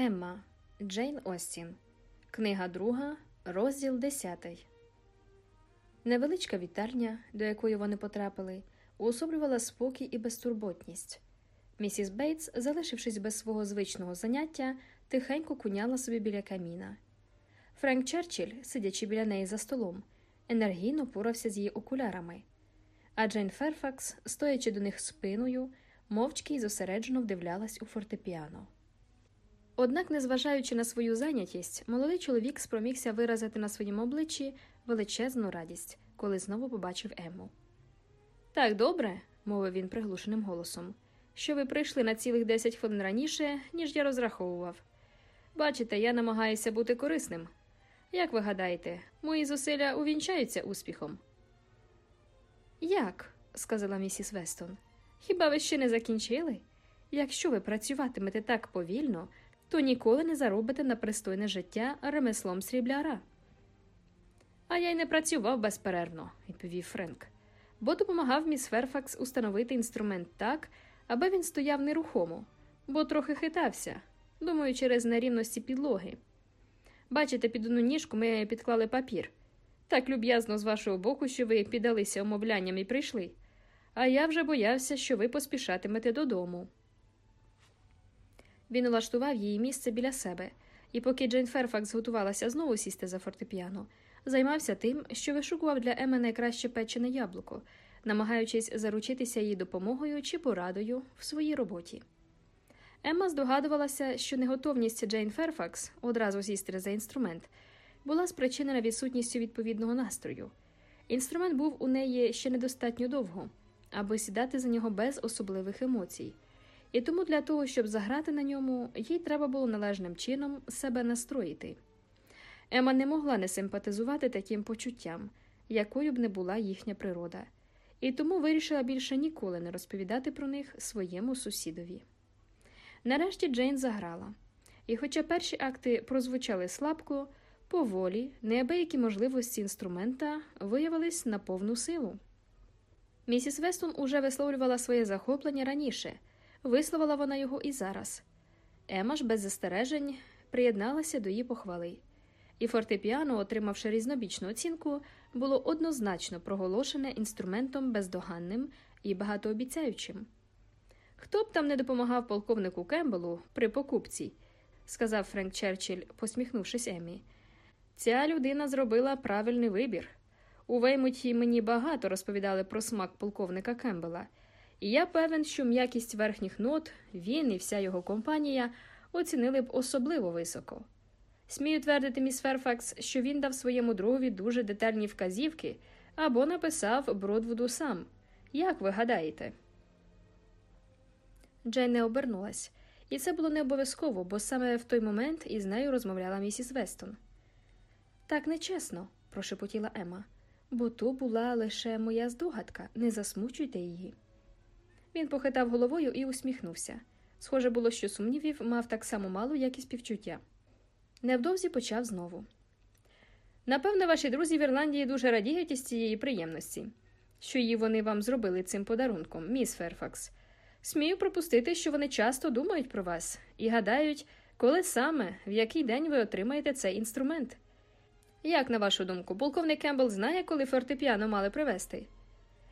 Емма Джейн Остін. Книга друга, розділ 10. Невеличка вітальня, до якої вони потрапили, уособлювала спокій і безтурботність. Місіс Бейтс, залишившись без свого звичного заняття, тихенько куняла собі біля каміна. Френк Черчилль, сидячи біля неї за столом, енергійно порався з її окулярами. А Джейн Ферфакс, стоячи до них спиною, мовчки й зосереджено вдивлялась у фортепіано. Однак, незважаючи на свою зайнятість, молодий чоловік спромігся виразити на своєму обличчі величезну радість, коли знову побачив Емму. Так добре, мовив він приглушеним голосом, що ви прийшли на цілих десять хвилин раніше, ніж я розраховував. Бачите, я намагаюся бути корисним. Як ви гадаєте, мої зусилля увінчаються успіхом? Як? сказала місіс Вестон. Хіба ви ще не закінчили? Якщо ви працюватимете так повільно, то ніколи не заробите на пристойне життя ремеслом срібляра. А я й не працював безперервно, відповів Френк, бо допомагав міс Ферфакс установити інструмент так, аби він стояв нерухомо, бо трохи хитався, думаю, через нерівності підлоги. Бачите, під одну ніжку ми підклали папір. Так люб'язно з вашого боку, що ви піддалися умовлянням і прийшли. А я вже боявся, що ви поспішатимете додому. Він улаштував її місце біля себе, і поки Джейн Ферфакс готувалася знову сісти за фортепіано, займався тим, що вишукував для Еми найкраще печене яблуко, намагаючись заручитися її допомогою чи порадою в своїй роботі. Емма здогадувалася, що неготовність Джейн Ферфакс одразу сісти за інструмент була спричинена відсутністю відповідного настрою. Інструмент був у неї ще недостатньо довго, аби сідати за нього без особливих емоцій, і тому для того, щоб заграти на ньому, їй треба було належним чином себе настроїти. Ема не могла не симпатизувати таким почуттям, якою б не була їхня природа, і тому вирішила більше ніколи не розповідати про них своєму сусідові. Нарешті Джейн заграла, і, хоча перші акти прозвучали слабко, поволі неабиякі можливості інструмента виявились на повну силу. Місіс Вестон уже висловлювала своє захоплення раніше, висловила вона його і зараз. Ема ж без застережень приєдналася до її похвали, і фортепіано, отримавши різнобічну оцінку, було однозначно проголошене інструментом бездоганним і багатообіцяючим. Хто б там не допомагав полковнику Кембелу при покупці, сказав Френк Черчилль, посміхнувшись Емі. Ця людина зробила правильний вибір. У Веймуті мені багато розповідали про смак полковника Кембела, і я певен, що м'якість верхніх нот він і вся його компанія оцінили б особливо високо. Смію твердити, міс Ферфакс, що він дав своєму другові дуже детальні вказівки або написав Бродвуду сам. Як ви гадаєте? Джейн не обернулась, і це було не обов'язково, бо саме в той момент із нею розмовляла місіс Вестон. Так нечесно, прошепотіла Ема, бо то була лише моя здогадка, не засмучуйте її. Він похитав головою і усміхнувся. Схоже було, що сумнівів мав так само мало, як і співчуття. Невдовзі почав знову. Напевно, ваші друзі в Ірландії дуже радіють із цієї приємності, що її вони вам зробили цим подарунком, міс Ферфакс. Смію припустити, що вони часто думають про вас і гадають, коли саме, в який день ви отримаєте цей інструмент. Як, на вашу думку, полковник Кембл знає, коли фортепіано мали привезти?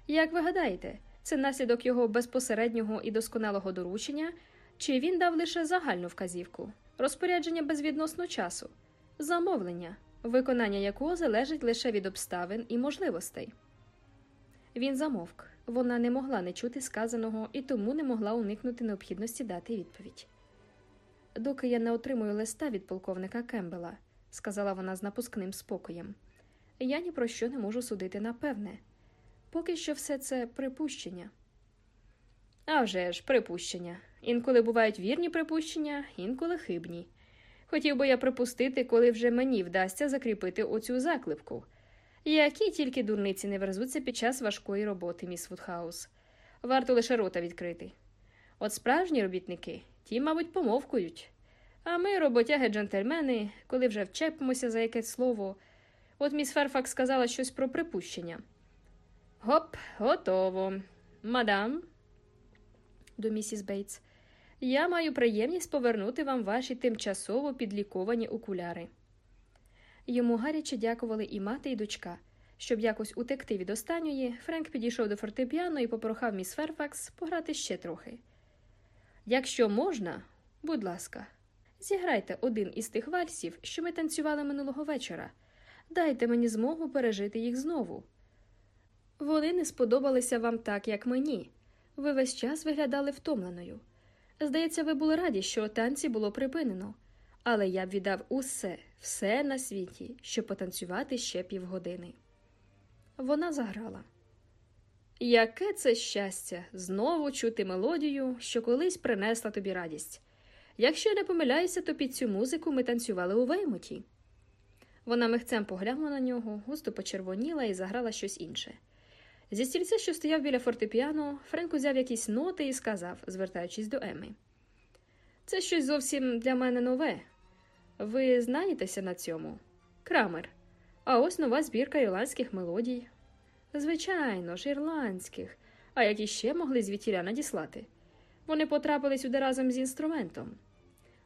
Як ви гадаєте, це наслідок його безпосереднього і досконалого доручення, чи він дав лише загальну вказівку, розпорядження безвідносно часу, замовлення, виконання якого залежить лише від обставин і можливостей? Він замовк. Вона не могла не чути сказаного і тому не могла уникнути необхідності дати відповідь. Доки я не отримую листа від полковника Кембела, сказала вона з напускним спокоєм, я ні про що не можу судити напевне. Поки що все це припущення. «Авжеж, припущення. Інколи бувають вірні припущення, інколи хибні. Хотів би я припустити, коли вже мені вдасться закріпити оцю заклепку. Які тільки дурниці не верзуться під час важкої роботи, міс Вудхаус. Варто лише рота відкрити. От справжні робітники ті, мабуть, помовкують. А ми, роботяги джентльмени, коли вже вчепимося за якесь слово. От міс Ферфакс сказала щось про припущення. Гоп, готово. Мадам, до місіс Бейтс. Я маю приємність повернути вам ваші тимчасово підліковані окуляри. Йому гаряче дякували і мати, і дочка. Щоб якось утекти від останньої, Френк підійшов до фортепіано і попрохав міс Ферфакс пограти ще трохи. Якщо можна, будь ласка, зіграйте один із тих вальсів, що ми танцювали минулого вечора. Дайте мені змогу пережити їх знову. Вони не сподобалися вам так, як мені. Ви весь час виглядали втомленою. Здається, ви були раді, що танці було припинено, але я б віддав усе, все на світі, щоб потанцювати ще півгодини. Вона заграла. Яке це щастя знову чути мелодію, що колись принесла тобі радість. Якщо я не помиляюся, то під цю музику ми танцювали у Веймуті. Вона михцем поглянула на нього, густо почервоніла і заграла щось інше. Зі стільця, що стояв біля фортепіано, Френк узяв якісь ноти і сказав, звертаючись до Еми. Це щось зовсім для мене нове. Ви знаєтеся на цьому? Крамер. А ось нова збірка ірландських мелодій. Звичайно ж, ірландських, а які ще могли звідтіля надіслати. Вони потрапили сюди разом з інструментом.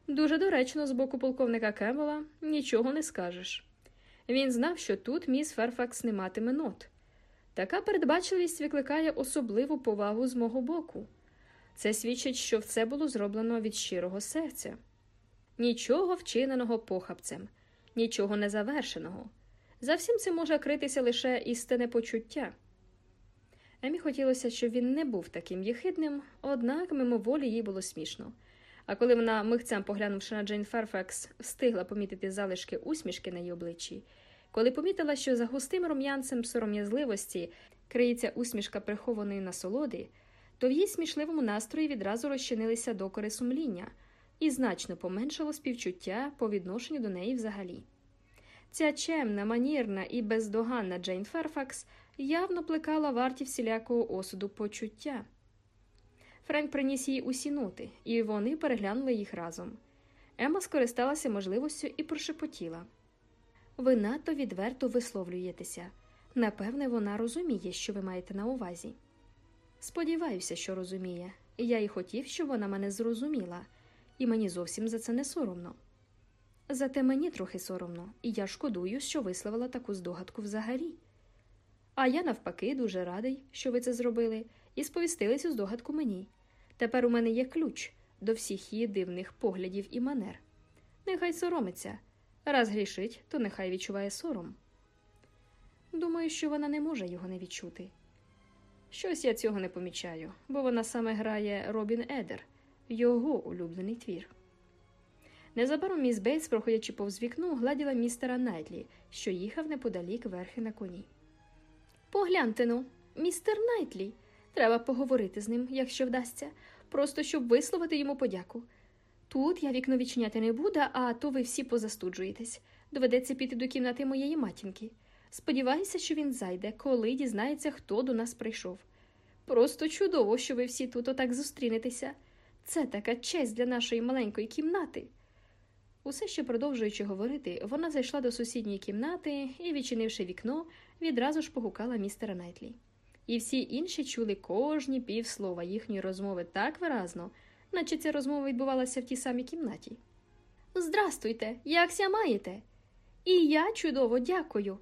Дуже доречно з боку полковника Кембела нічого не скажеш. Він знав, що тут міс Ферфакс не матиме нот. Така передбачливість викликає особливу повагу з мого боку. Це свідчить, що все було зроблено від щирого серця. Нічого вчиненого похапцем, нічого незавершеного. За всім цим може критися лише істинне почуття. Емі хотілося, щоб він не був таким єхидним, однак мимоволі їй було смішно. А коли вона, мигцем поглянувши на Джейн Ферфакс, встигла помітити залишки усмішки на її обличчі, коли помітила, що за густим рум'янцем сором'язливості криється усмішка прихованої насолоди, то в її смішливому настрої відразу розчинилися докори сумління і значно поменшало співчуття по відношенню до неї взагалі. Ця чемна, манірна і бездоганна Джейн Ферфакс явно плекала варті всілякого осуду почуття. Френк приніс їй усі ноти, і вони переглянули їх разом. Ема скористалася можливістю і прошепотіла. Ви надто відверто висловлюєтеся. Напевне, вона розуміє, що ви маєте на увазі. Сподіваюся, що розуміє, я й хотів, щоб вона мене зрозуміла, і мені зовсім за це не соромно. Зате мені трохи соромно, і я шкодую, що висловила таку здогадку взагалі. А я, навпаки, дуже радий, що ви це зробили, і сповістили цю здогадку мені. Тепер у мене є ключ до всіх її дивних поглядів і манер. Нехай соромиться. Раз грішить, то нехай відчуває сором. Думаю, що вона не може його не відчути. Щось я цього не помічаю, бо вона саме грає Робін Едейр, його улюблений твір. Незабаром міс Бейтс, проходячи повз вікно, угледіла містера Найтлі, що їхав неподалік верхи на коні. Погляньте ну, містер Найтлі. Треба поговорити з ним, якщо вдасться, просто щоб висловити йому подяку. Тут я вікно відчиняти не буду, а то ви всі позастуджуєтесь. Доведеться піти до кімнати моєї матінки. Сподіваюся, що він зайде, коли дізнається, хто до нас прийшов. Просто чудово, що ви всі тут отак зустрінетеся. Це така честь для нашої маленької кімнати. Усе ще продовжуючи говорити, вона зайшла до сусідньої кімнати і, відчинивши вікно, відразу ж погукала містера Найтлі. І всі інші чули кожні півслова їхньої розмови так виразно, наче ця розмова відбувалася в тій самій кімнаті. Здрастуйте, якся маєте? І я чудово дякую.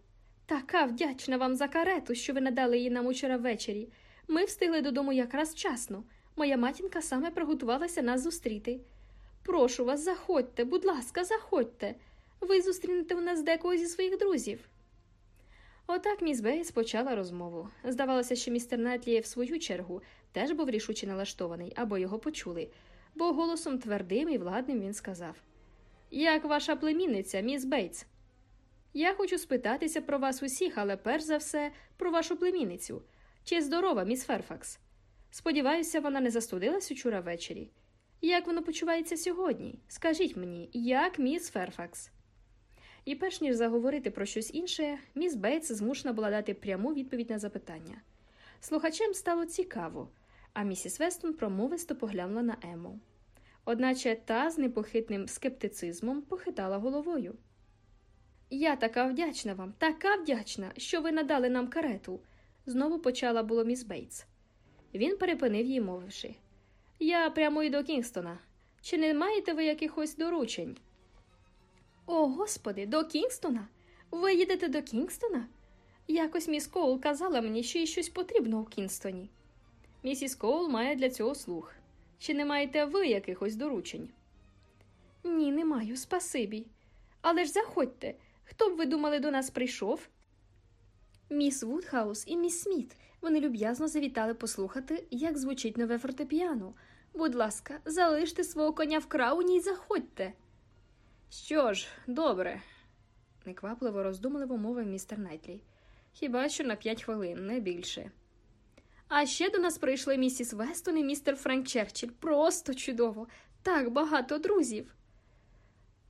Така вдячна вам за карету, що ви надали її нам учора ввечері. Ми встигли додому якраз вчасно. Моя матінка саме приготувалася нас зустріти. Прошу вас, заходьте, будь ласка, заходьте. Ви зустрінете у нас декого зі своїх друзів. Отак міс Бейтс почала розмову. Здавалося, що містер Найтлі в свою чергу теж був рішуче налаштований аби його почули, бо голосом твердим і владним він сказав Як ваша племінниця, міс Бейтс? Я хочу спитатися про вас усіх, але перш за все про вашу племінницю. Чи здорова, міс Ферфакс? Сподіваюся, вона не застудилась учора ввечері. Як вона почувається сьогодні? Скажіть мені, як міс Ферфакс? І перш ніж заговорити про щось інше, міс Бейтс змушена була дати пряму відповідь на запитання. Слухачам стало цікаво, а місіс Вестон промовисто поглянула на Ему. Одначе та з непохитним скептицизмом похитала головою. Я така вдячна вам, така вдячна, що ви надали нам карету, знову почала було міс Бейтс. Він перепинив її, мовивши. Я прямую до Кінгстона. Чи не маєте ви якихось доручень? О, господи, до Кінгстона? Ви їдете до Кінгстона? Якось міс Коул казала мені, що їй щось потрібно у Кінстоні. Місіс Коул має для цього слух. Чи не маєте ви якихось доручень? Ні, не маю, спасибі. Але ж заходьте. Хто б ви думали до нас прийшов? Міс Вудхаус і міс Сміт. Вони люб'язно завітали послухати, як звучить нове фортепіано. Будь ласка, залиште свого коня в крауні і заходьте. Що ж, добре, неквапливо роздумливо мовив містер Найтлі. Хіба що на п'ять хвилин, не більше. А ще до нас прийшли місіс Вестон і містер Френк Черчилль. Просто чудово, так багато друзів.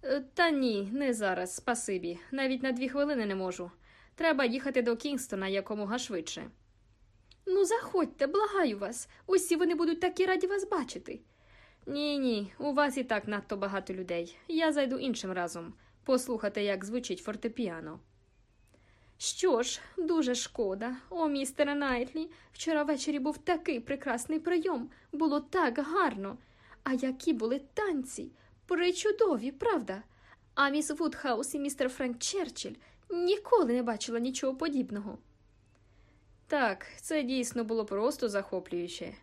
Е, Та ні, не зараз, спасибі. Навіть на дві хвилини не можу. Треба їхати до Кінгстона якомога швидше. Ну, заходьте, благаю вас. Усі вони будуть такі раді вас бачити. Ні, ні, у вас і так надто багато людей. Я зайду іншим разом. Послухати, як звучить фортепіано. Що ж, дуже шкода. О, містере Найтлі, вчора ввечері був такий прекрасний прийом. Було так гарно. А які були танці? Причудові, правда? А міс Вудхаус і містер Френк Черчилль ніколи не бачила нічого подібного. Так, це дійсно було просто захоплююче.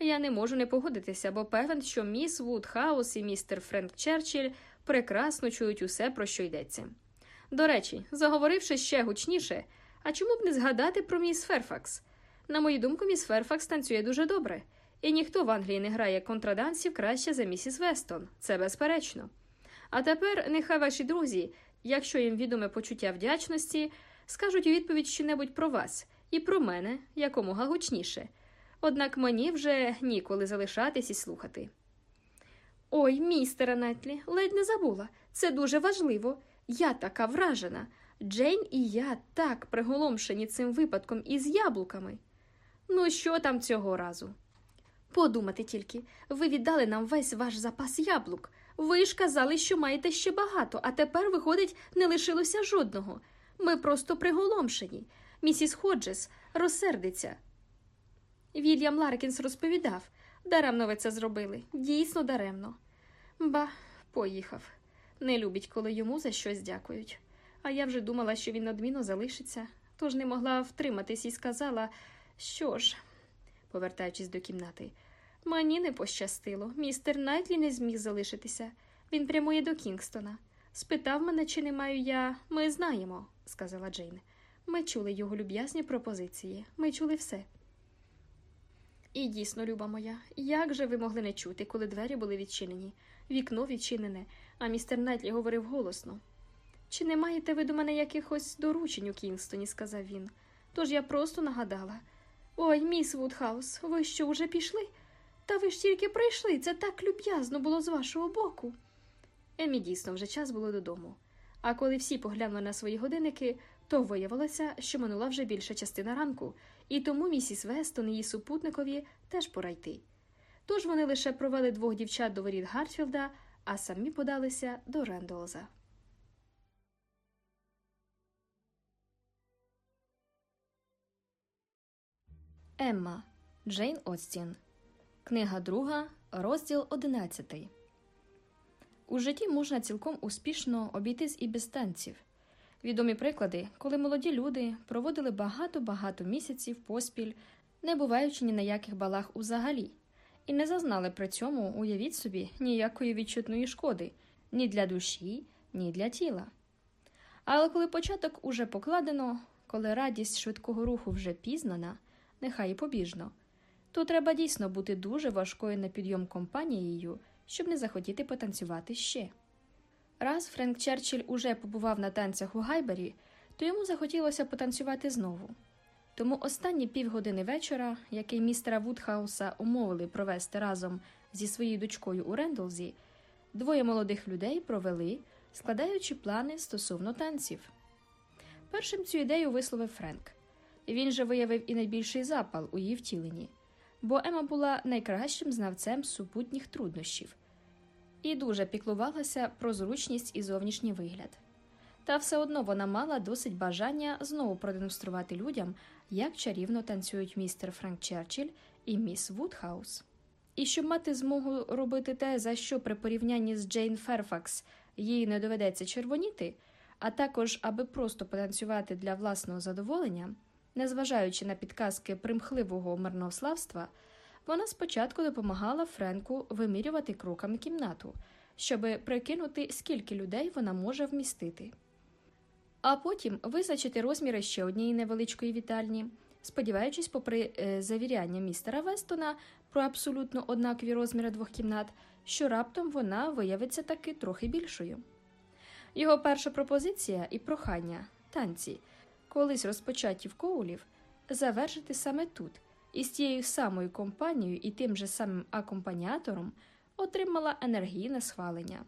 Я не можу не погодитися, бо певен, що міс Вудхаус і містер Френк Черчилль прекрасно чують усе, про що йдеться. До речі, заговоривши ще гучніше, а чому б не згадати про міс Ферфакс? На мою думку, міс Ферфакс танцює дуже добре, і ніхто в Англії не грає контрадансів краще за місіс Вестон, це безперечно. А тепер нехай ваші друзі, якщо їм відоме почуття вдячності, скажуть у відповідь щонебудь про вас і про мене якомога гучніше. Однак мені вже ніколи залишатись і слухати. Ой, містере Нетлі, ледь не забула. Це дуже важливо. Я така вражена. Джейн і я так приголомшені цим випадком із яблуками. Ну, що там цього разу? Подумати тільки, ви віддали нам весь ваш запас яблук. Ви ж казали, що маєте ще багато, а тепер, виходить, не лишилося жодного. Ми просто приголомшені. Місіс Ходжес розсердиться. Вільям Ларкінс розповідав даремно ви це зробили, дійсно даремно. Ба, поїхав. Не любить, коли йому за щось дякують. А я вже думала, що він неодмінно залишиться, тож не могла втриматись і сказала, що ж, повертаючись до кімнати, мені не пощастило. Містер Найтлі не зміг залишитися. Він прямує до Кінгстона. Спитав мене, чи не маю я. Ми знаємо, сказала Джейн. Ми чули його люб'язні пропозиції. Ми чули все. І дійсно, люба моя, як же ви могли не чути, коли двері були відчинені, вікно відчинене, а містер Найтлі говорив голосно. Чи не маєте ви до мене якихось доручень у Кінгстоні? сказав він. Тож я просто нагадала. Ой, міс Вудхаус, ви що вже пішли? Та ви ж тільки прийшли, це так люб'язно було з вашого боку. Емі дійсно вже час було додому. А коли всі поглянули на свої годинники, то виявилося, що минула вже більша частина ранку, і тому місіс Вестон і її супутникові теж пора йти. Тож вони лише провели двох дівчат до воріт Гартфілда, а самі подалися до Рендолза. Емма Джейн Остін. Книга друга, розділ одинадцятий. У житті можна цілком успішно обійтись і без танців. Відомі приклади, коли молоді люди проводили багато-багато місяців поспіль, не буваючи ні на яких балах узагалі, і не зазнали при цьому, уявіть собі, ніякої відчутної шкоди ні для душі, ні для тіла. Але коли початок уже покладено, коли радість швидкого руху вже пізнана, нехай і побіжно, то треба дійсно бути дуже важкою на підйом компанією, щоб не захотіти потанцювати ще. Раз Френк Черчилль уже побував на танцях у Гайбері, то йому захотілося потанцювати знову. Тому останні півгодини вечора, який містера Вудхауса умовили провести разом зі своєю дочкою у Рендолзі, двоє молодих людей провели, складаючи плани стосовно танців. Першим цю ідею висловив Френк. Він же виявив і найбільший запал у її втіленні, бо Ема була найкращим знавцем супутніх труднощів і дуже піклувалася про зручність і зовнішній вигляд. Та все одно вона мала досить бажання знову продемонструвати людям, як чарівно танцюють містер Франк Черчилль і міс Вудхаус. І щоб мати змогу робити те, за що при порівнянні з Джейн Ферфакс їй не доведеться червоніти, а також аби просто потанцювати для власного задоволення, незважаючи на підказки примхливого марнославства, вона спочатку допомагала Френку вимірювати кроками кімнату, щоби прикинути, скільки людей вона може вмістити. А потім визначити розміри ще однієї невеличкої вітальні, сподіваючись, попри е, завіряння містера Вестона про абсолютно однакові розміри двох кімнат, що раптом вона виявиться таки трохи більшою. Його перша пропозиція і прохання танці, колись розпочаті в коулів, завершити саме тут, і з тією самою компанією і тим же самим акомпаніатором отримала енергійне схвалення.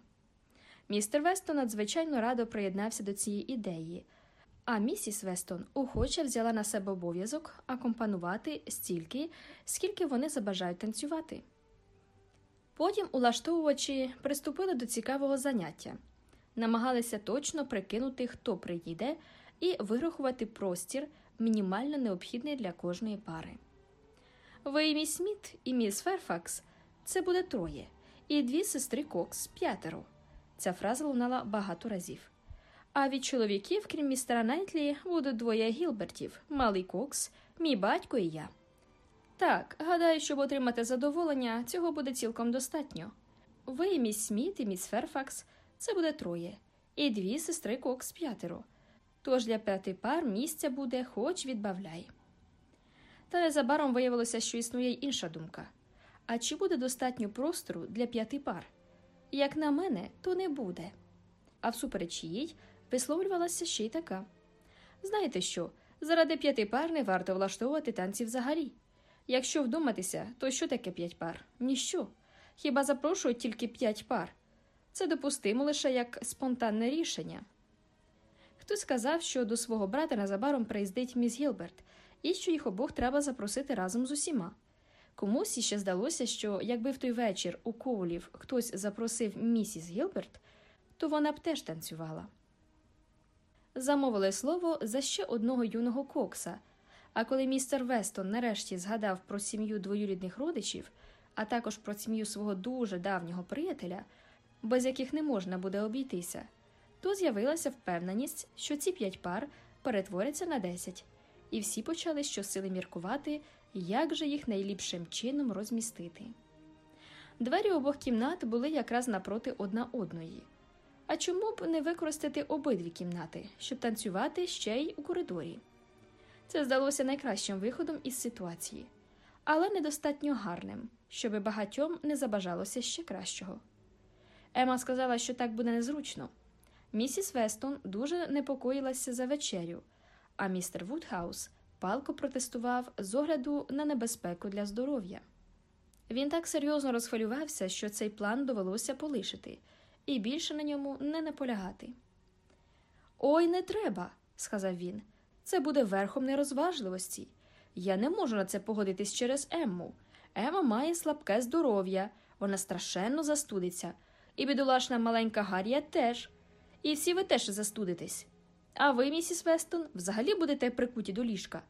Містер Вестон надзвичайно радо приєднався до цієї ідеї, а місіс Вестон охоче взяла на себе обов'язок акомпанувати стільки, скільки вони забажають танцювати. Потім улаштовувачі приступили до цікавого заняття, намагалися точно прикинути, хто приїде, і вирахувати простір, мінімально необхідний для кожної пари. Ви міс Сміт і міс Ферфакс це буде троє, і дві сестри Кокс п'ятеро. Ця фраза лунала багато разів. А від чоловіків, крім містера Найтлі, будуть двоє Гілбертів, малий Кокс, мій батько і я. Так, гадаю, щоб отримати задоволення, цього буде цілком достатньо. Ви, і міс Сміт і міс Ферфакс це буде троє, і дві сестри Кокс п'ятеро. Тож для п'яти пар місця буде, хоч відбавляй. Та незабаром виявилося, що існує й інша думка. А чи буде достатньо простору для п'яти пар? Як на мене, то не буде. А всупереч їй висловлювалася ще й така. Знаєте що? Заради п'яти пар не варто влаштовувати танці взагалі. Якщо вдуматися, то що таке п'ять пар? Ніщо. Хіба запрошують тільки п'ять пар? Це допустимо лише як спонтанне рішення. Хтось сказав, що до свого брата незабаром приїздить міс Гілберт, і що їх обох треба запросити разом з усіма. Комусь іще здалося, що якби в той вечір у Коулів хтось запросив місіс Гілберт, то вона б теж танцювала. Замовили слово за ще одного юного кокса. А коли містер Вестон нарешті згадав про сім'ю двоюрідних родичів, а також про сім'ю свого дуже давнього приятеля, без яких не можна буде обійтися, то з'явилася впевненість, що ці п'ять пар перетворяться на десять, і всі почали щосили міркувати, як же їх найліпшим чином розмістити. Двері обох кімнат були якраз напроти одна одної. А чому б не використати обидві кімнати, щоб танцювати ще й у коридорі? Це здалося найкращим виходом із ситуації, але недостатньо гарним, щоби багатьом не забажалося ще кращого. Ема сказала, що так буде незручно. Місіс Вестон дуже непокоїлася за вечерю, а містер Вудхаус палко протестував з огляду на небезпеку для здоров'я. Він так серйозно розхвилювався, що цей план довелося полишити і більше на ньому не наполягати. Ой, не треба, сказав він. Це буде верхом нерозважливості. Я не можу на це погодитись через Емму. Ема має слабке здоров'я, вона страшенно застудиться, і бідолашна маленька Гаррія теж. І всі ви теж застудитесь. А ви, місіс Вестон, взагалі будете прикуті до ліжка.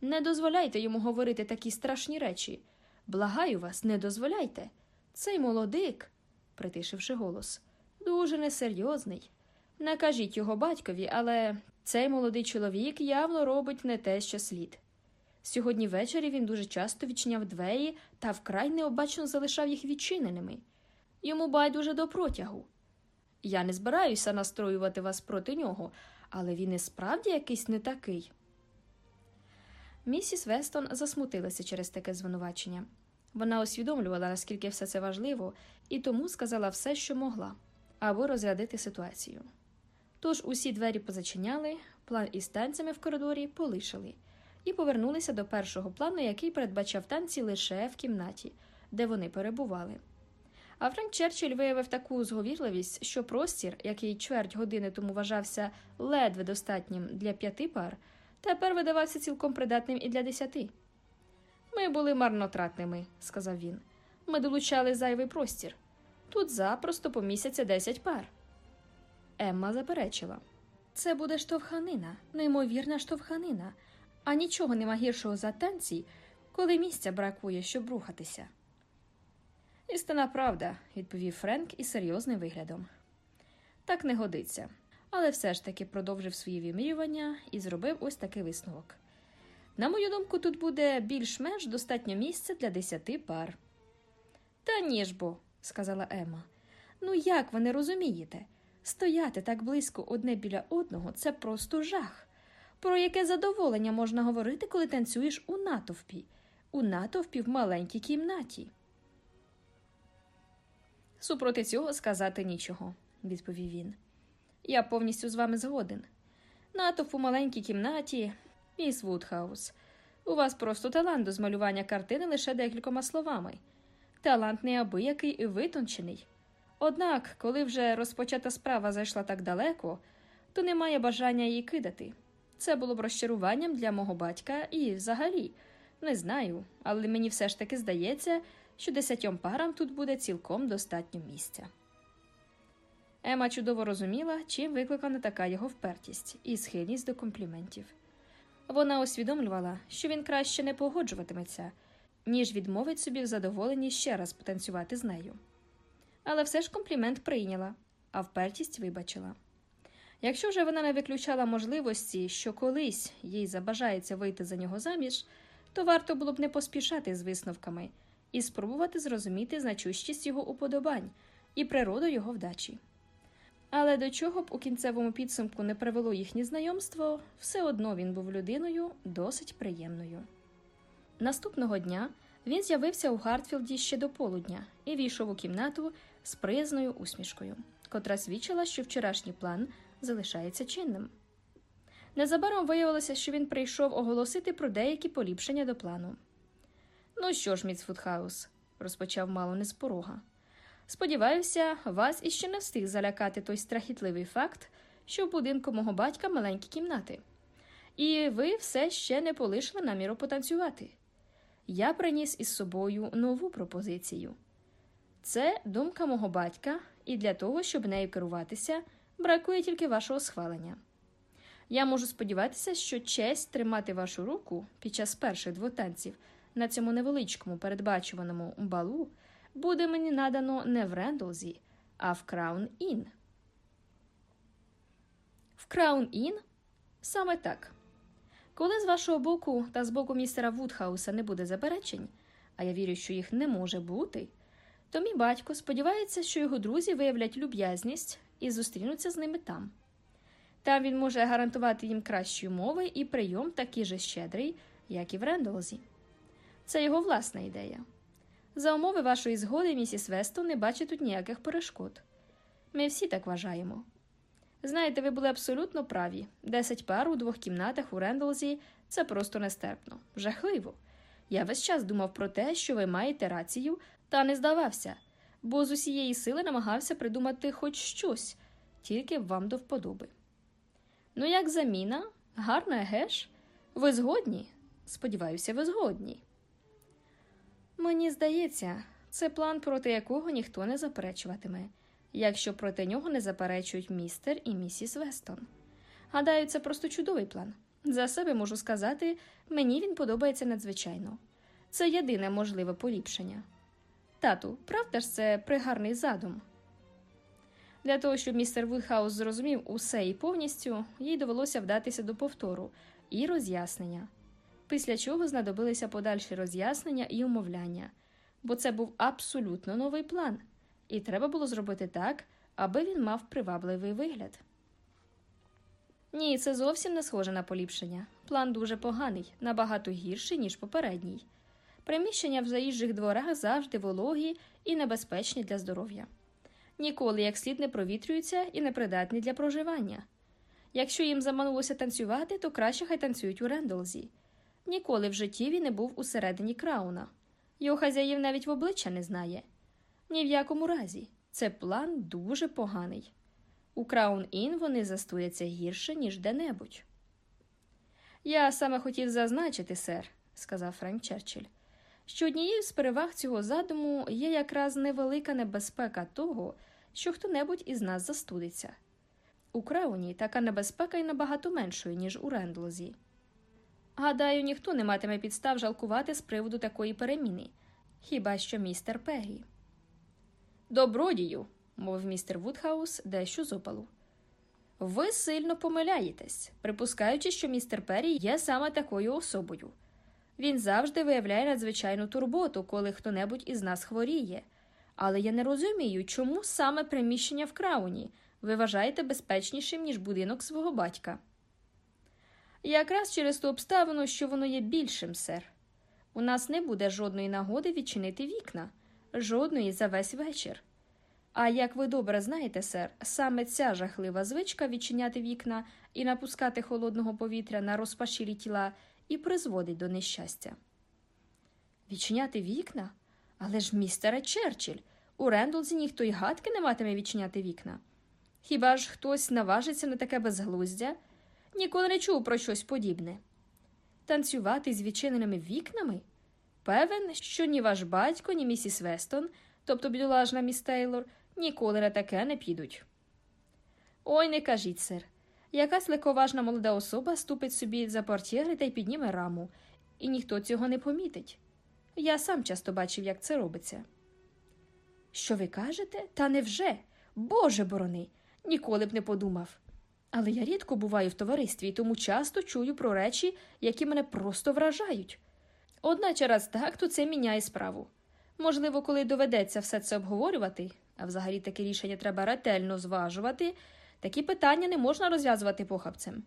Не дозволяйте йому говорити такі страшні речі. Благаю вас, не дозволяйте. Цей молодик, притишивши голос, дуже несерйозний. Накажіть його батькові, але цей молодий чоловік явно робить не те, що слід. Сьогодні ввечері він дуже часто відчиняв двері та вкрай необачно залишав їх відчиненими. Йому байдуже до протягу. Я не збираюся настроювати вас проти нього, але він і справді якийсь не такий. Місіс Вестон засмутилася через таке звинувачення. Вона усвідомлювала, наскільки все це важливо, і тому сказала все, що могла, аби розрядити ситуацію. Тож усі двері позачиняли, план із танцями в коридорі полишили, і повернулися до першого плану, який передбачав танці лише в кімнаті, де вони перебували. А Френк Черчилль виявив таку зговірливість, що простір, який чверть години тому вважався ледве достатнім для п'яти пар, тепер видавався цілком придатним і для десяти. Ми були марнотратними, сказав він. Ми долучали зайвий простір. Тут запросто помісяться десять пар. Емма заперечила це буде штовханина, неймовірна штовханина, а нічого нема гіршого за танці, коли місця бракує, щоб рухатися. Істина правда, відповів Френк із серйозним виглядом. Так не годиться, але все ж таки продовжив свої вимірювання і зробив ось такий висновок. На мою думку, тут буде більш-менш достатньо місця для десяти пар. Та ніж бо, сказала Ема. Ну як ви не розумієте? Стояти так близько одне біля одного це просто жах. Про яке задоволення можна говорити, коли танцюєш у натовпі, у натовпі в маленькій кімнаті. Супроти цього сказати нічого, відповів він. Я повністю з вами згоден. Натовп у маленькій кімнаті, міс Вудхаус. У вас просто талант до змалювання картини лише декількома словами. Талант неабиякий і витончений. Однак, коли вже розпочата справа зайшла так далеко, то немає бажання її кидати. Це було б розчаруванням для мого батька і, взагалі, не знаю, але мені все ж таки здається, що десятьом парам тут буде цілком достатньо місця. Ема чудово розуміла, чим викликана така його впертість і схильність до компліментів. Вона усвідомлювала, що він краще не погоджуватиметься, ніж відмовить собі в задоволенні ще раз потанцювати з нею. Але все ж комплімент прийняла, а впертість вибачила. Якщо вже вона не виключала можливості, що колись їй забажається вийти за нього заміж, то варто було б не поспішати з висновками і спробувати зрозуміти значущість його уподобань і природу його вдачі. Але до чого б у кінцевому підсумку не привело їхнє знайомство, все одно він був людиною досить приємною. Наступного дня він з'явився у Гартфілді ще до полудня і війшов у кімнату з приязною усмішкою, котра свідчила, що вчорашній план залишається чинним. Незабаром виявилося, що він прийшов оголосити про деякі поліпшення до плану. Ну що ж, міц Фудхаус, розпочав мало не з порога. Сподіваюся, вас іще не встиг залякати той страхітливий факт, що в будинку мого батька маленькі кімнати. І ви все ще не полишили наміру потанцювати. Я приніс із собою нову пропозицію. Це думка мого батька, і для того, щоб нею керуватися, бракує тільки вашого схвалення. Я можу сподіватися, що честь тримати вашу руку під час перших двох танців на цьому невеличкому передбачуваному балу буде мені надано не в Рендлзі, а в Краун Ін. В Краун Ін? Саме так. Коли з вашого боку та з боку містера Вудхауса не буде заперечень, а я вірю, що їх не може бути, то мій батько сподівається, що його друзі виявлять люб'язність і зустрінуться з ними там. Там він може гарантувати їм кращі умови і прийом такий же щедрий, як і в Рендолзі. Це його власна ідея. За умови вашої згоди, місіс Вестон не бачить тут ніяких перешкод. Ми всі так вважаємо. Знаєте, ви були абсолютно праві. Десять пар у двох кімнатах у Рендолзі це просто нестерпно, жахливо. Я весь час думав про те, що ви маєте рацію, та не здавався, бо з усієї сили намагався придумати хоч щось, тільки вам до вподоби. Ну, як заміна, гарна, геш? Ви згодні? Сподіваюся, ви згодні. Мені здається, це план, проти якого ніхто не заперечуватиме, якщо проти нього не заперечують містер і місіс Вестон. Гадаю, це просто чудовий план. За себе можу сказати, мені він подобається надзвичайно. Це єдине можливе поліпшення. Тату, правда ж це пригарний задум? Для того, щоб містер Вудхаус зрозумів усе і повністю, їй довелося вдатися до повтору і роз'яснення після чого знадобилися подальші роз'яснення і умовляння, бо це був абсолютно новий план, і треба було зробити так, аби він мав привабливий вигляд. Ні, це зовсім не схоже на поліпшення. План дуже поганий, набагато гірший, ніж попередній. Приміщення в заїжджих дворах завжди вологі і небезпечні для здоров'я. Ніколи як слід не провітрюються і непридатні для проживання. Якщо їм заманулося танцювати, то краще хай танцюють у Рендолзі. Ніколи в житті він не був усередині крауна. Його хазяїв навіть в обличчя не знає. Ні в якому разі. Це план дуже поганий. У Краун Ін вони застуяться гірше, ніж де-небудь. Я саме хотів зазначити, сер, сказав Френк Черчилль, що однією з переваг цього задуму є якраз невелика небезпека того, що хто небудь із нас застудиться. У Крауні така небезпека й набагато меншою, ніж у Рендлзі. Гадаю, ніхто не матиме підстав жалкувати з приводу такої переміни, хіба що містер Перрі. Добродію, мовив містер Вудхаус дещо з. Ви сильно помиляєтесь, припускаючи, що містер Перрі є саме такою особою. Він завжди виявляє надзвичайну турботу, коли хто-небудь із нас хворіє. Але я не розумію, чому саме приміщення в крауні ви вважаєте безпечнішим, ніж будинок свого батька. Якраз через ту обставину, що воно є більшим, сер. У нас не буде жодної нагоди відчинити вікна, жодної за весь вечір. А як ви добре знаєте, сер, саме ця жахлива звичка відчиняти вікна і напускати холодного повітря на розпашілі тіла і призводить до нещастя. Відчиняти вікна? Але ж, містере Черчилль, у Рендлзі ніхто й гадки не матиме відчиняти вікна. Хіба ж хтось наважиться на таке безглуздя? Ніколи не чув про щось подібне. Танцювати з відчиненими вікнами? Певен, що ні ваш батько, ні місіс Вестон, тобто бідолажна міс Тейлор, ніколи на таке не підуть. Ой, не кажіть, сир. Якась легковажна молода особа ступить собі за портьєри та й підніме раму, і ніхто цього не помітить. Я сам часто бачив, як це робиться. Що ви кажете? Та невже? Боже борони, ніколи б не подумав. Але я рідко буваю в товаристві і тому часто чую про речі, які мене просто вражають. Одначе раз так, то це міняє справу. Можливо, коли доведеться все це обговорювати, а взагалі таке рішення треба ретельно зважувати, такі питання не можна розв'язувати похабцем.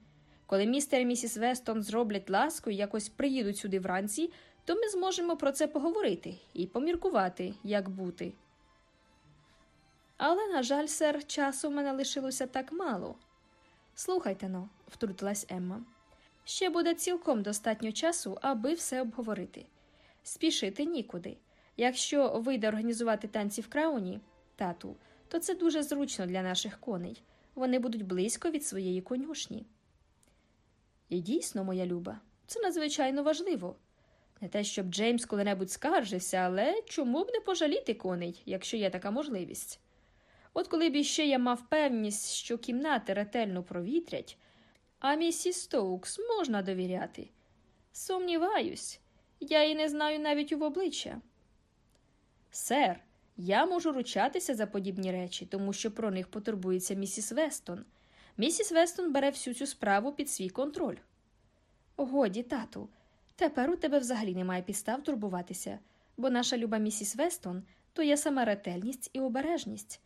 Коли містер і місіс Вестон зроблять ласку і якось приїдуть сюди вранці, то ми зможемо про це поговорити і поміркувати, як бути. Але, на жаль, сер, часу в мене лишилося так мало. Слухайте но, втрутилась Емма. Ще буде цілком достатньо часу, аби все обговорити. Спішити нікуди. Якщо вийде організувати танці в крауні, тату, то це дуже зручно для наших коней. Вони будуть близько від своєї конюшні. І дійсно, моя люба, це надзвичайно важливо. Не те, щоб Джеймс коли-небудь скаржився, але чому б не пожаліти коней, якщо є така можливість? От коли б іще я мав певність, що кімнати ретельно провітрять, а місіс Стоукс можна довіряти. Сумніваюсь, я її не знаю навіть у обличчя. Сер, я можу ручатися за подібні речі, тому що про них потурбується місіс Вестон. Місіс Вестон бере всю цю справу під свій контроль. Годі, тату, тепер у тебе взагалі немає підстав турбуватися, бо наша люба місіс Вестон то є сама ретельність і обережність.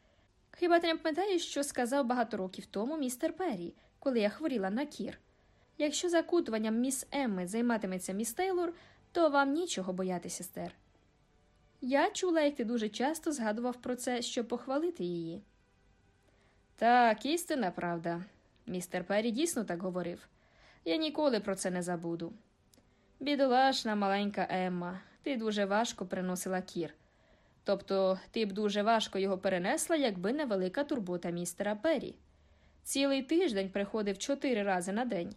Хіба ти не пам'ятаєш, що сказав багато років тому містер Перрі, коли я хворіла на кір? Якщо закутуванням міс Емми займатиметься міс Тейлор, то вам нічого боятися, стер. Я чула, як ти дуже часто згадував про це, щоб похвалити її. Так, істинна правда. Містер Перрі дійсно так говорив. Я ніколи про це не забуду. Бідолашна маленька Емма, ти дуже важко приносила кір. Тобто ти б дуже важко його перенесла, якби не велика турбота містера Перрі. Цілий тиждень приходив чотири рази на день.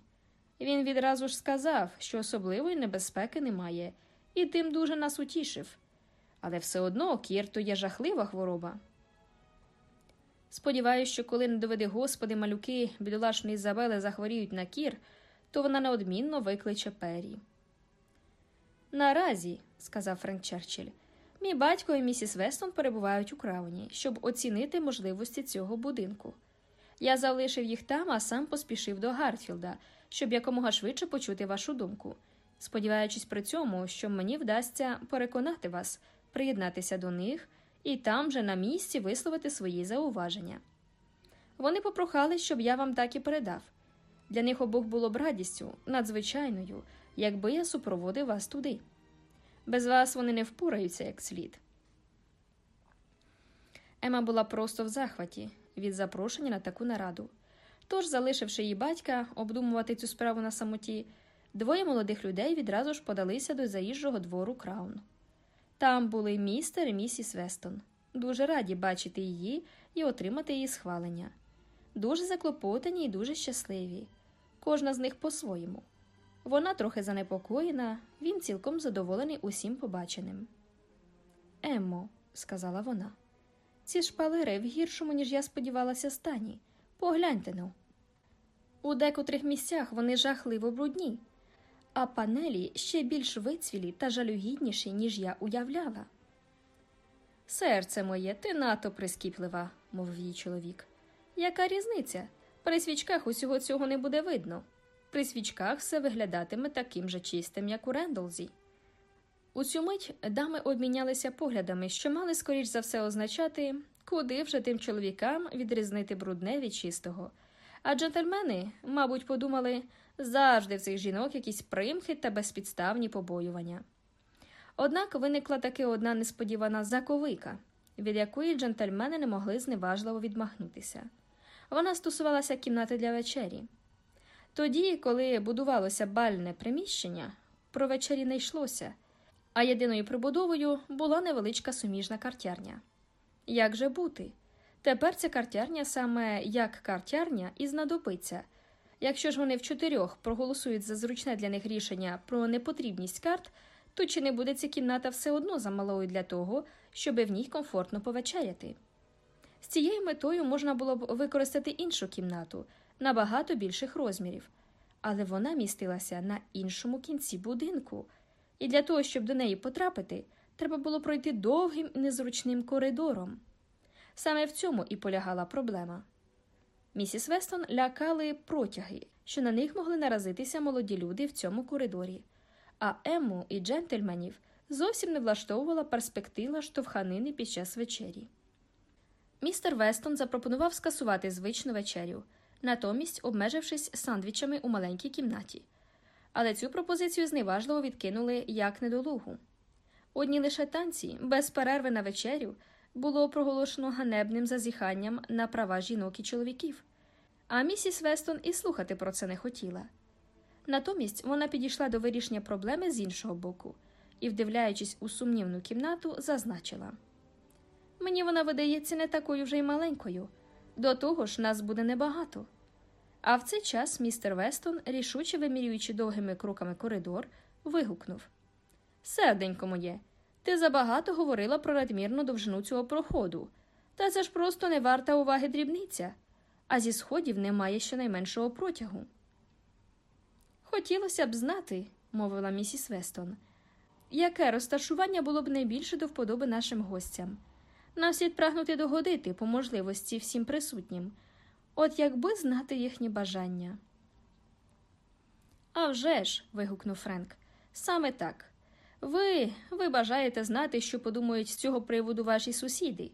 Він відразу ж сказав, що особливої небезпеки немає, і тим дуже нас утішив. Але все одно кір то є жахлива хвороба. Сподіваюся, що коли не доведе господи малюки бідолашної Ізабели захворіють на кір, то вона неодмінно викличе Перрі. Наразі, сказав Френк Черчилль, Мій батько і місіс Вестон перебувають у крауні, щоб оцінити можливості цього будинку. Я залишив їх там, а сам поспішив до Гартфілда, щоб якомога швидше почути вашу думку, сподіваючись при цьому, що мені вдасться переконати вас, приєднатися до них і там же на місці висловити свої зауваження. Вони попрохали, щоб я вам так і передав. Для них обох було б радістю, надзвичайною, якби я супроводив вас туди. Без вас вони не впораються як слід. Ема була просто в захваті від запрошення на таку нараду. Тож, залишивши її батька обдумувати цю справу на самоті, двоє молодих людей відразу ж подалися до заїжджого двору Краун. Там були містер і місіс Вестон, дуже раді бачити її і отримати її схвалення. Дуже заклопотані і дуже щасливі, кожна з них по-своєму. Вона трохи занепокоєна, він цілком задоволений усім побаченим. Еммо, сказала вона, ці шпалери в гіршому, ніж я сподівалася, стані. Погляньте ну. У декотрих місцях вони жахливо брудні, а панелі ще більш вицвілі та жалюгідніші, ніж я уявляла. Серце моє, ти надто прискіплива, мовив її чоловік. Яка різниця? При свічках усього цього не буде видно. При свічках все виглядатиме таким же чистим, як у Рендолзі. У цю мить дами обмінялися поглядами, що мали скоріш за все означати, куди вже тим чоловікам відрізнити брудне від чистого. А джентльмени, мабуть, подумали завжди в цих жінок якісь примхи та безпідставні побоювання. Однак виникла таки одна несподівана заковика, від якої джентльмени не могли зневажливо відмахнутися. Вона стосувалася кімнати для вечері. Тоді, коли будувалося бальне приміщення, про вечері не йшлося, а єдиною прибудовою була невеличка суміжна картярня. Як же бути? Тепер ця картярня саме як картярня і знадобиться. Якщо ж вони в чотирьох проголосують за зручне для них рішення про непотрібність карт, то чи не буде ця кімната все одно замалою для того, щоби в ній комфортно повечеряти? З цією метою можна було б використати іншу кімнату набагато більших розмірів, але вона містилася на іншому кінці будинку, і для того, щоб до неї потрапити, треба було пройти довгим і незручним коридором. Саме в цьому і полягала проблема. Місіс Вестон лякали протяги, що на них могли наразитися молоді люди в цьому коридорі, а Ему і джентльменів зовсім не влаштовувала перспектива штовханини під час вечері. Містер Вестон запропонував скасувати звичну вечерю, натомість обмежившись сандвічами у маленькій кімнаті. Але цю пропозицію зневажливо відкинули як недолугу. Одні лише танці, без перерви на вечерю, було проголошено ганебним зазіханням на права жінок і чоловіків, а місіс Вестон і слухати про це не хотіла. Натомість вона підійшла до вирішення проблеми з іншого боку і, вдивляючись у сумнівну кімнату, зазначила. Мені вона видається не такою вже й маленькою, до того ж нас буде небагато. А в цей час містер Вестон, рішуче вимірюючи довгими кроками коридор, вигукнув Серденько моє, ти забагато говорила про надмірну довжину цього проходу, та це ж просто не варта уваги дрібниця, а зі сходів немає щонайменшого протягу. Хотілося б знати, мовила місіс Вестон, яке розташування було б найбільше до вподоби нашим гостям. Нам слід прагнути догодити по можливості всім присутнім, от якби знати їхні бажання. «А вже ж!» – вигукнув Френк. Саме так. Ви ви бажаєте знати, що подумають з цього приводу ваші сусіди.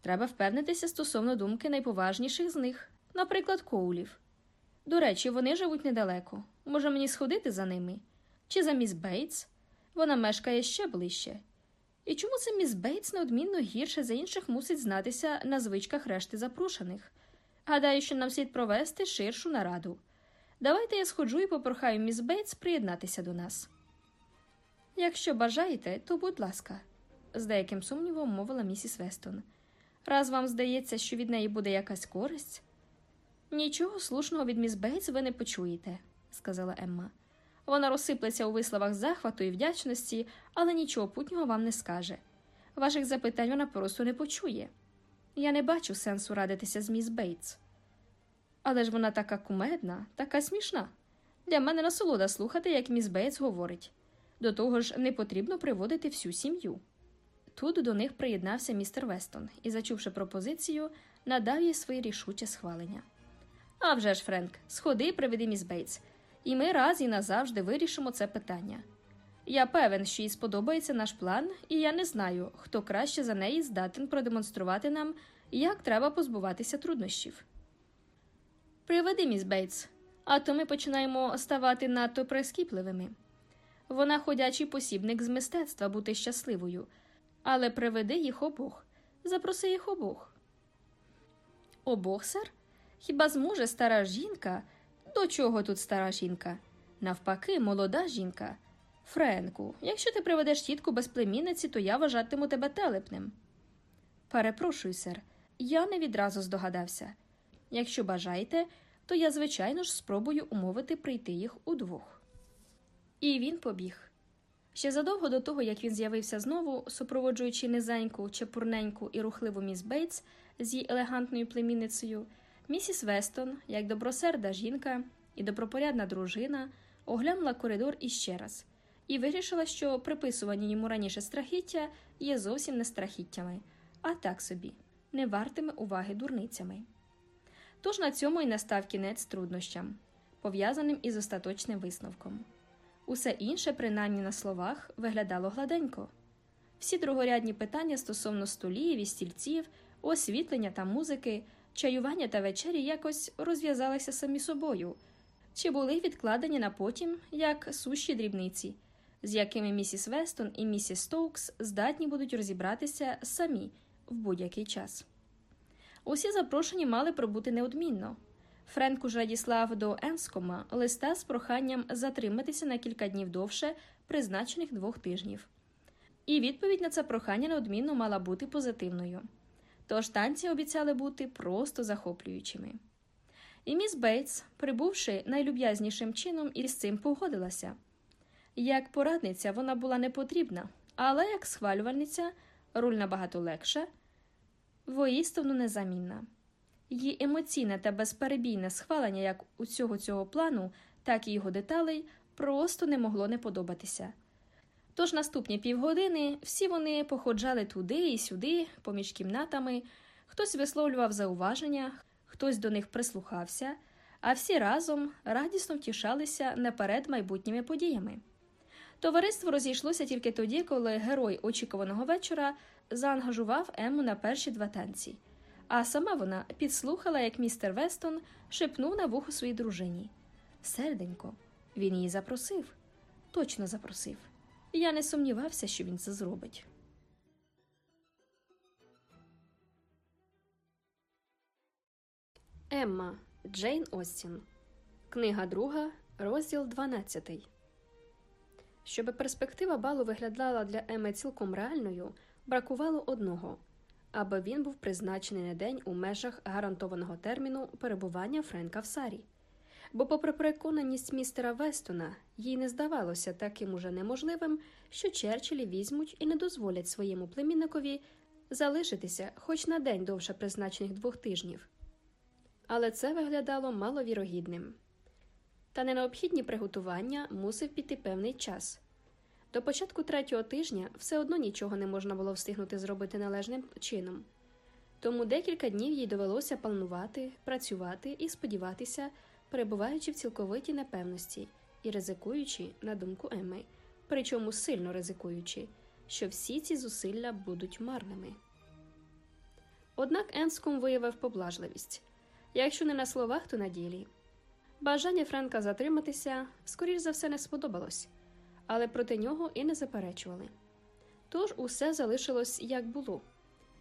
Треба впевнитися стосовно думки найповажніших з них, наприклад, коулів. До речі, вони живуть недалеко. Може мені сходити за ними? Чи за міс Бейтс? Вона мешкає ще ближче. І чому це міс Бейтс неодмінно гірше за інших мусить знатися на звичках решти запрошених? Гадаю, що нам слід провести ширшу нараду. Давайте я сходжу і попрохаю міс Бейтс приєднатися до нас. Якщо бажаєте, то будь ласка, з деяким сумнівом мовила місіс Вестон. Раз вам здається, що від неї буде якась користь. Нічого слушного від міс Бейтс ви не почуєте, сказала Емма. Вона розсиплеться у висловах захвату і вдячності, але нічого путнього вам не скаже. Ваших запитань вона просто не почує. Я не бачу сенсу радитися з міс Бейтс. Але ж вона така кумедна, така смішна. Для мене насолода слухати, як міс Бейтс говорить. До того ж, не потрібно приводити всю сім'ю. Тут до них приєднався містер Вестон і, зачувши пропозицію, надав їй своє рішуче схвалення. «А вже ж, Френк, сходи і приведи міс Бейтс, і ми раз і назавжди вирішимо це питання. Я певен, що їй сподобається наш план, і я не знаю, хто краще за неї здатен продемонструвати нам, як треба позбуватися труднощів. Приведи, міс Бейтс, а то ми починаємо ставати надто прискіпливими. Вона ходячий посібник з мистецтва бути щасливою, але приведи їх обох, запроси їх обох. Обох, сер? Хіба зможе стара жінка? До чого тут стара жінка? Навпаки, молода жінка. Френку, якщо ти приведеш тітку без племінниці, то я вважатиму тебе телепним. Перепрошую, сер, я не відразу здогадався. Якщо бажаєте, то я, звичайно ж, спробую умовити прийти їх удвох. І він побіг. Ще задовго до того, як він з'явився знову, супроводжуючи низеньку, чепурненьку і рухливу міс Бейтс з її елегантною племінницею, місіс Вестон, як добросерда жінка і добропорядна дружина, оглянула коридор іще раз і вирішила, що приписувані йому раніше страхіття є зовсім не страхіттями, а так собі, не вартиме уваги дурницями. Тож на цьому й настав кінець труднощам, пов'язаним із остаточним висновком. Усе інше, принаймні на словах, виглядало гладенько. Всі другорядні питання стосовно столів і стільців, освітлення та музики, чаювання та вечері якось розв'язалися самі собою, чи були відкладені на потім як сущі дрібниці, з якими місіс Вестон і місіс Стоукс здатні будуть розібратися самі в будь-який час. Усі запрошені мали пробути неодмінно. Френк уже діслав до Енскома листа з проханням затриматися на кілька днів довше призначених двох тижнів. І відповідь на це прохання неодмінно мала бути позитивною. Тож танці обіцяли бути просто захоплюючими. І міс Бейтс, прибувши найлюб'язнішим чином, із цим погодилася. Як порадниця вона була не потрібна, але як схвалювальниця роль набагато легша, воістину незамінна. Її емоційне та безперебійне схвалення як усього цього плану, так і його деталей просто не могло не подобатися. Тож наступні півгодини всі вони походжали туди і сюди, поміж кімнатами, хтось висловлював зауваження, хтось до них прислухався, а всі разом радісно втішалися наперед майбутніми подіями. Товариство розійшлося тільки тоді, коли герой очікуваного вечора заангажував Ему на перші два танці, а сама вона підслухала, як містер Вестон шепнув на вухо своїй дружині. Серденько, він її запросив, точно запросив. Я не сумнівався, що він це зробить. Емма Джейн Остін. Книга друга, розділ 12. Щоб перспектива балу виглядала для Еми цілком реальною, бракувало одного аби він був призначений на день у межах гарантованого терміну перебування Френка в Сарі. Бо, попри переконаність містера Вестона, їй не здавалося таким уже неможливим, що Черчиллі візьмуть і не дозволять своєму племінникові залишитися хоч на день довше призначених двох тижнів. Але це виглядало маловірогідним. Та на необхідні приготування мусив піти певний час. До початку третього тижня все одно нічого не можна було встигнути зробити належним чином. Тому декілька днів їй довелося планувати, працювати і сподіватися, перебуваючи в цілковитій непевності і ризикуючи, на думку Емми, причому сильно ризикуючи, що всі ці зусилля будуть марними. Однак Енском виявив поблажливість якщо не на словах, то на ділі. Бажання Френка затриматися, скоріш за все, не сподобалось, але проти нього і не заперечували. Тож усе залишилось як було,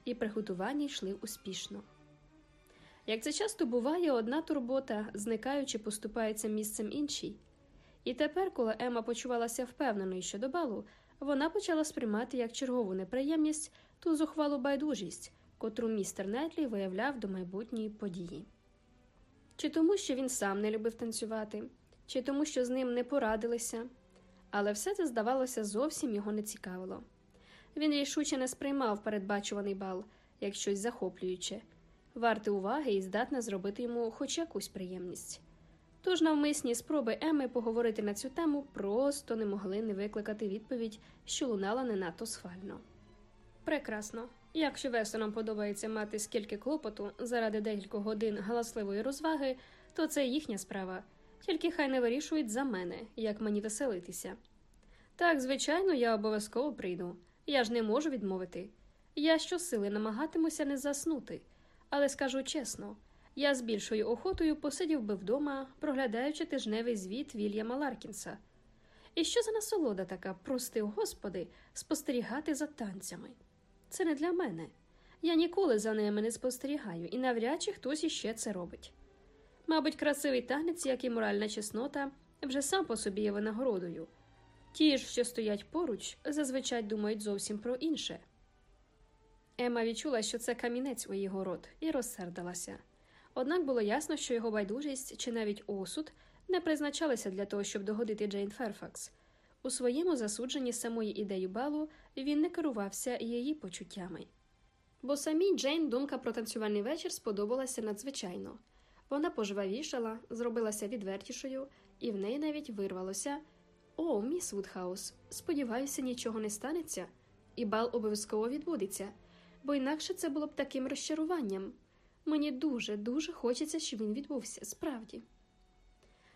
і приготування йшли успішно. Як це часто буває, одна турбота, зникаючи, поступається місцем іншій. І тепер, коли Ема почувалася впевненою щодо балу, вона почала сприймати як чергову неприємність ту зухвалу байдужість, котру містер Нетлі виявляв до майбутньої події. Чи тому, що він сам не любив танцювати, чи тому, що з ним не порадилися, але все це, здавалося, зовсім його не цікавило. Він рішуче не сприймав передбачуваний бал як щось захоплююче, варте уваги і здатне зробити йому хоч якусь приємність. Тож навмисні спроби Еми поговорити на цю тему просто не могли не викликати відповідь, що лунала не надто схвально. Прекрасно. Якщо Вестонам подобається мати скільки клопоту заради декількох годин галасливої розваги, то це їхня справа, тільки хай не вирішують за мене, як мені веселитися. Так, звичайно, я обов'язково прийду, я ж не можу відмовити. Я щосили намагатимуся не заснути, але скажу чесно, я з більшою охотою посидів би вдома, проглядаючи тижневий звіт Вільяма Ларкінса. І що за насолода така, прости, господи, спостерігати за танцями? Це не для мене. Я ніколи за ними не спостерігаю, і навряд чи хтось іще це робить. Мабуть, красивий танець, як і моральна чеснота, вже сам по собі є винагородою. Ті ж, що стоять поруч, зазвичай думають зовсім про інше. Ема відчула, що це камінець у його рот, і розсердилася. Однак було ясно, що його байдужість чи навіть осуд не призначалися для того, щоб догодити Джейн Ферфакс. У своєму засудженні самої ідеї балу він не керувався її почуттями. Бо самій Джейн думка про танцювальний вечір сподобалася надзвичайно. Вона пожвавішала, зробилася відвертішою, і в неї навіть вирвалося О, міс Вудхаус, сподіваюся, нічого не станеться, і бал обов'язково відбудеться. Бо інакше це було б таким розчаруванням. Мені дуже, дуже хочеться, щоб він відбувся, справді.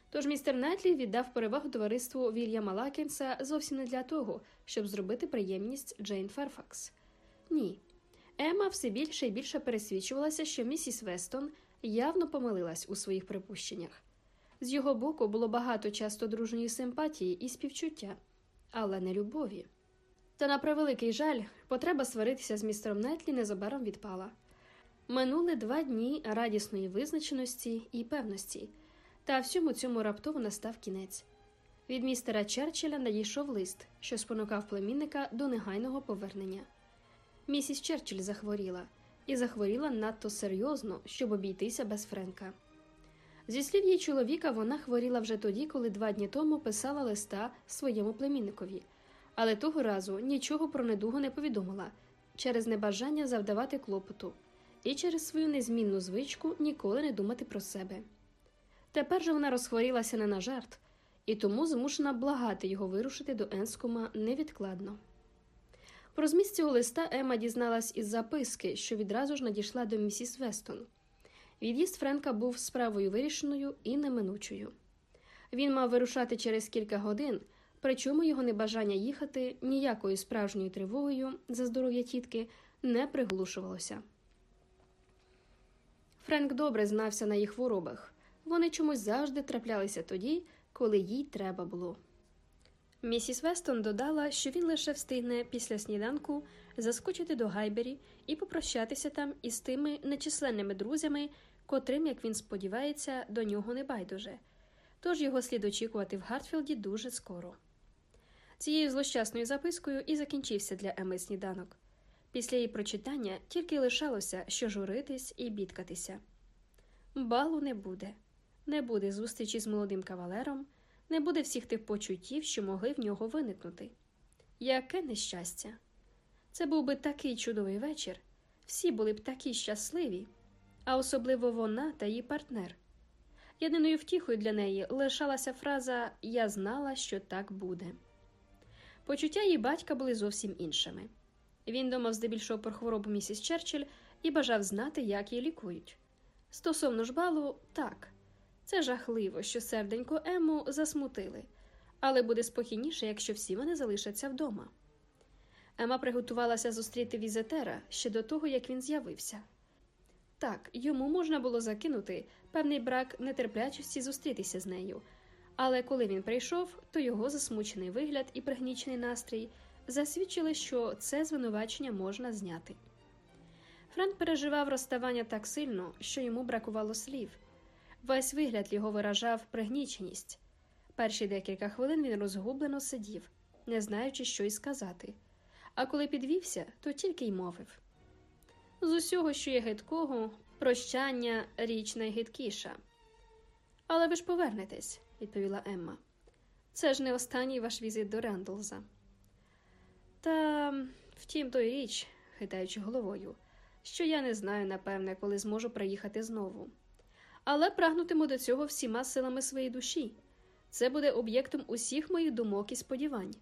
Тож містер Найтлі віддав перевагу товариству Вільяма Лакінса зовсім не для того, щоб зробити приємність Джейн Ферфакс. Ні. Емма все більше і більше пересвідчувалася, що місіс Вестон явно помилилась у своїх припущеннях. З його боку було багато чисто дружньої симпатії і співчуття, але не любові. Та на превеликий жаль, потреба сваритися з містером Нетлі незабаром відпала. Минули два дні радісної визначеності і певності, та всьому цьому раптово настав кінець. Від містера Черчилля надійшов лист, що спонукав племінника до негайного повернення. Місіс Черчилль захворіла, і захворіла надто серйозно, щоб обійтися без Френка. Зі слів її чоловіка, вона хворіла вже тоді, коли два дні тому писала листа своєму племінникові, але того разу нічого про недугу не повідомила через небажання завдавати клопоту і через свою незмінну звичку ніколи не думати про себе. Тепер же вона розхворілася не на жарт, і тому змушена благати його вирушити до Енскома невідкладно. Про зміст цього листа Ема дізналась із записки, що відразу ж надійшла до місіс Вестон. Від'їзд Френка був справою вирішеною і неминучою. Він мав вирушати через кілька годин, причому його небажання їхати ніякою справжньою тривогою за здоров'я тітки не приглушувалося. Френк добре знався на їх хворобах. Вони чомусь завжди траплялися тоді, коли їй треба було. Місіс Вестон додала, що він лише встигне після сніданку заскочити до Гайбері і попрощатися там із тими нечисленними друзями, котрим, як він сподівається, до нього не байдуже. Тож його слід очікувати в Гартфілді дуже скоро. Цією злощасною запискою і закінчився для Еми сніданок. Після її прочитання тільки лишалося, що журитись і бідкатися. Балу не буде, не буде зустрічі з молодим кавалером не буде всіх тих почуттів, що могли в нього виникнути. Яке нещастя! Це був би такий чудовий вечір, всі були б такі щасливі, а особливо вона та її партнер. Єдиною втіхою для неї лишалася фраза Я знала, що так буде. Почуття її батька були зовсім іншими. Він думав здебільшого про хворобу місіс Черчилль і бажав знати, як її лікують. Стосовно ж балу, так. Це жахливо, що серденько Ему засмутили, але буде спокійніше, якщо всі вони залишаться вдома. Ема приготувалася зустріти візитера ще до того, як він з'явився. Так, йому можна було закинути певний брак нетерплячості зустрітися з нею, але коли він прийшов, то його засмучений вигляд і пригнічений настрій засвідчили, що це звинувачення можна зняти. Френк переживав розставання так сильно, що йому бракувало слів. Весь вигляд його виражав пригніченість. Перші декілька хвилин він розгублено сидів, не знаючи, що й сказати. А коли підвівся, то тільки й мовив з усього, що є гидкого, прощання річ найгидкіша. Але ви ж повернетесь, відповіла Емма. Це ж не останній ваш візит до Рендлза. Та втім, той річ, хитаючи головою, що я не знаю, напевне, коли зможу приїхати знову але прагнутиму до цього всіма силами своєї душі. Це буде об'єктом усіх моїх думок і сподівань.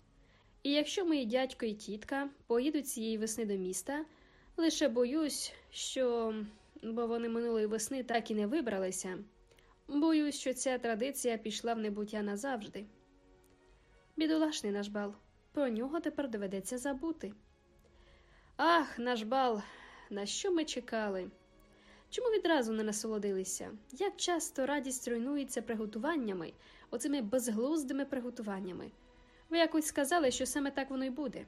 І якщо мої дядько і тітка поїдуть цієї весни до міста, лише боюсь, що бо вони минулої весни так і не вибралися, боюсь, що ця традиція пішла в небуття назавжди. Бідолашний наш бал, про нього тепер доведеться забути. Ах, наш бал, на що ми чекали? Чому відразу не насолодилися? Як часто радість руйнується приготуваннями, оцими безглуздими приготуваннями? Ви якось сказали, що саме так воно й буде.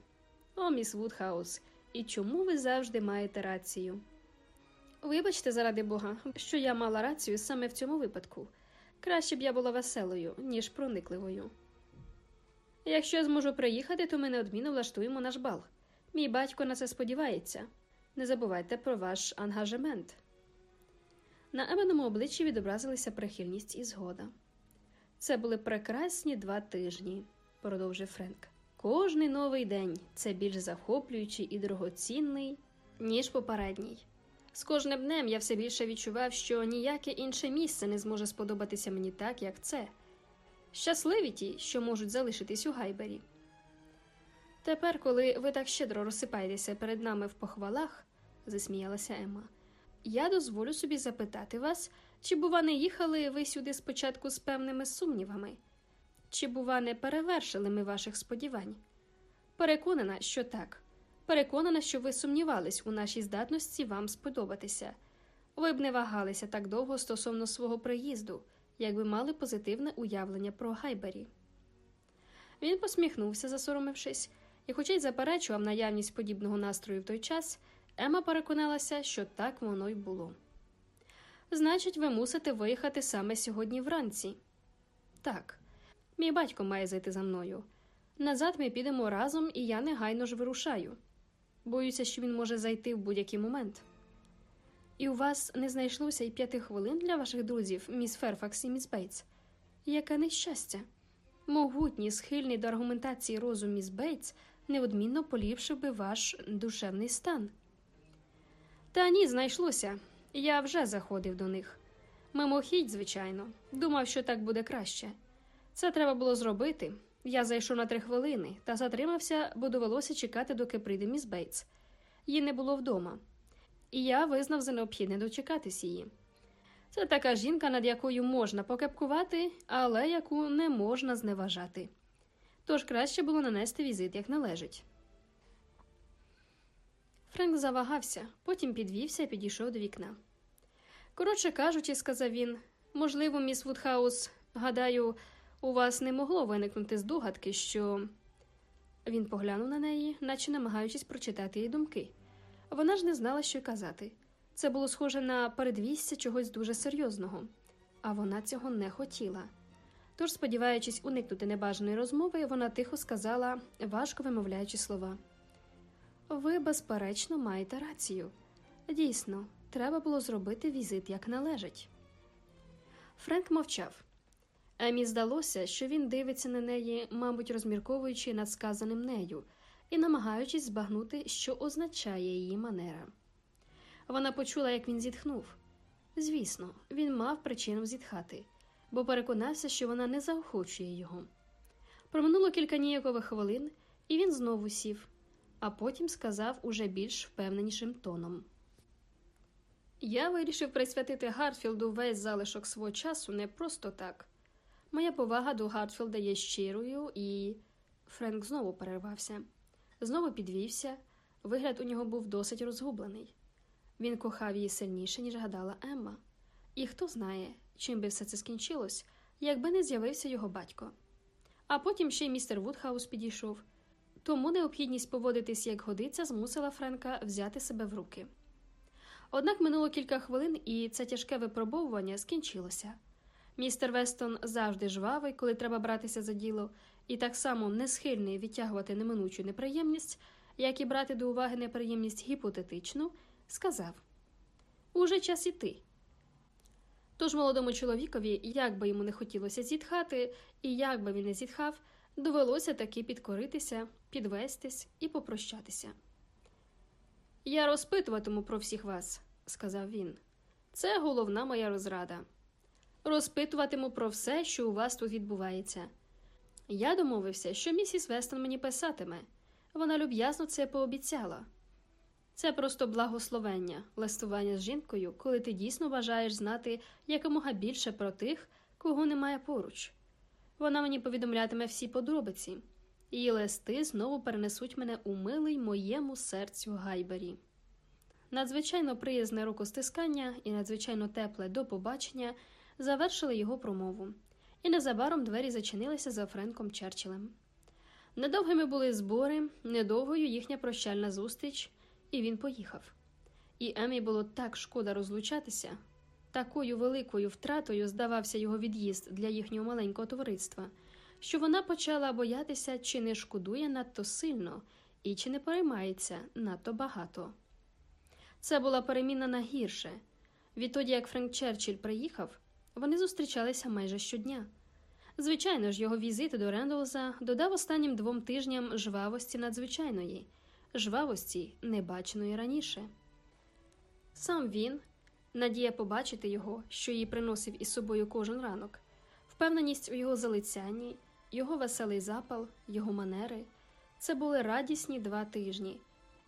О, міс Вудхаус, і чому ви завжди маєте рацію? Вибачте, заради Бога, що я мала рацію саме в цьому випадку. Краще б я була веселою, ніж проникливою. Якщо я зможу приїхати, то ми неодмінно влаштуємо наш бал. Мій батько на це сподівається. Не забувайте про ваш ангажемент. На Еменому обличчі відобразилися прихильність і згода. Це були прекрасні два тижні, продовжив Френк. Кожний новий день це більш захоплюючий і дорогоцінний, ніж попередній. З кожним днем я все більше відчував, що ніяке інше місце не зможе сподобатися мені так, як це. Щасливі ті, що можуть залишитись у гайбері. Тепер, коли ви так щедро розсипаєтеся перед нами в похвалах, засміялася Емма. Я дозволю собі запитати вас, чи, бува, не їхали ви сюди спочатку з певними сумнівами? Чи, бува, не перевершили ми ваших сподівань? Переконана, що так. Переконана, що ви сумнівались у нашій здатності вам сподобатися. Ви б не вагалися так довго стосовно свого приїзду, якби мали позитивне уявлення про Гайбері. Він посміхнувся, засоромившись, і, хоча й заперечував наявність подібного настрою в той час, Ема переконалася, що так воно й було. Значить, ви мусите виїхати саме сьогодні вранці. Так, мій батько має зайти за мною. Назад ми підемо разом, і я негайно ж вирушаю. Боюся, що він може зайти в будь-який момент. І у вас не знайшлося й п'яти хвилин для ваших друзів, міс Ферфакс і міс Бейтс? Яке нещастя! Могутній, схильний до аргументації розум міс Бейтс неодмінно поліпшив би ваш душевний стан. Та ні, знайшлося. Я вже заходив до них. Мимохідь, звичайно, думав, що так буде краще. Це треба було зробити. Я зайшов на три хвилини та затримався, бо довелося чекати, доки прийде міс Бейтс. Її не було вдома, і я визнав за необхідне дочекатись її. Це така жінка, над якою можна покепкувати, але яку не можна зневажати. Тож краще було нанести візит, як належить. Френк завагався, потім підвівся і підійшов до вікна. Коротше кажучи, сказав він, можливо, міс Вудхаус, гадаю, у вас не могло виникнути здогадки, що. Він поглянув на неї, наче намагаючись прочитати її думки. Вона ж не знала, що й казати. Це було схоже на передвістя чогось дуже серйозного, а вона цього не хотіла. Тож, сподіваючись уникнути небажаної розмови, вона тихо сказала, важко вимовляючи слова. Ви, безперечно, маєте рацію. Дійсно, треба було зробити візит як належить. Френк мовчав. Емі здалося, що він дивиться на неї, мабуть, розмірковуючи над сказаним нею і намагаючись збагнути, що означає її манера. Вона почула, як він зітхнув. Звісно, він мав причину зітхати, бо переконався, що вона не заохочує його. Проминуло кілька ніякових хвилин, і він знову сів, а потім сказав уже більш впевненішим тоном. Я вирішив присвятити Гартфілду весь залишок свого часу не просто так. Моя повага до Гартфілда є щирою, і. Френк знову перервався, знову підвівся. Вигляд у нього був досить розгублений. Він кохав її сильніше, ніж гадала Емма. І хто знає, чим би все це скінчилось, якби не з'явився його батько. А потім ще й містер Вудхаус підійшов. Тому необхідність поводитись як годиться змусила Френка взяти себе в руки. Однак минуло кілька хвилин, і це тяжке випробовування скінчилося. Містер Вестон завжди жвавий, коли треба братися за діло, і так само не схильний відтягувати неминучу неприємність, як і брати до уваги неприємність гіпотетичну, сказав Уже час іти. Тож молодому чоловікові, як би йому не хотілося зітхати, і як би він не зітхав, довелося таки підкоритися, підвестись і попрощатися. Я розпитуватиму про всіх вас, сказав він. Це головна моя розрада. Розпитуватиму про все, що у вас тут відбувається. Я домовився, що місіс Вестон мені писатиме. Вона люб'язно це пообіцяла. Це просто благословення, листування з жінкою, коли ти дійсно бажаєш знати якомога більше про тих, кого немає поруч. Вона мені повідомлятиме всі подробиці, її листи знову перенесуть мене у милий моєму серцю гайбері. Надзвичайно приязне рукостискання і надзвичайно тепле до побачення завершили його промову, і незабаром двері зачинилися за Френком Черчиллем. Недовгими були збори, недовгою їхня прощальна зустріч, і він поїхав. І Емі було так шкода розлучатися. Такою великою втратою здавався його від'їзд для їхнього маленького товариства, що вона почала боятися, чи не шкодує надто сильно і чи не переймається надто багато. Це була переміна на гірше. Відтоді, як Френк Черчилль приїхав, вони зустрічалися майже щодня. Звичайно ж, його візит до Рендолза додав останнім двом тижням жвавості надзвичайної, жвавості, небаченої раніше. Сам він, надія побачити його, що її приносив із собою кожен ранок, впевненість у його залицянні, його веселий запал, його манери це були радісні два тижні,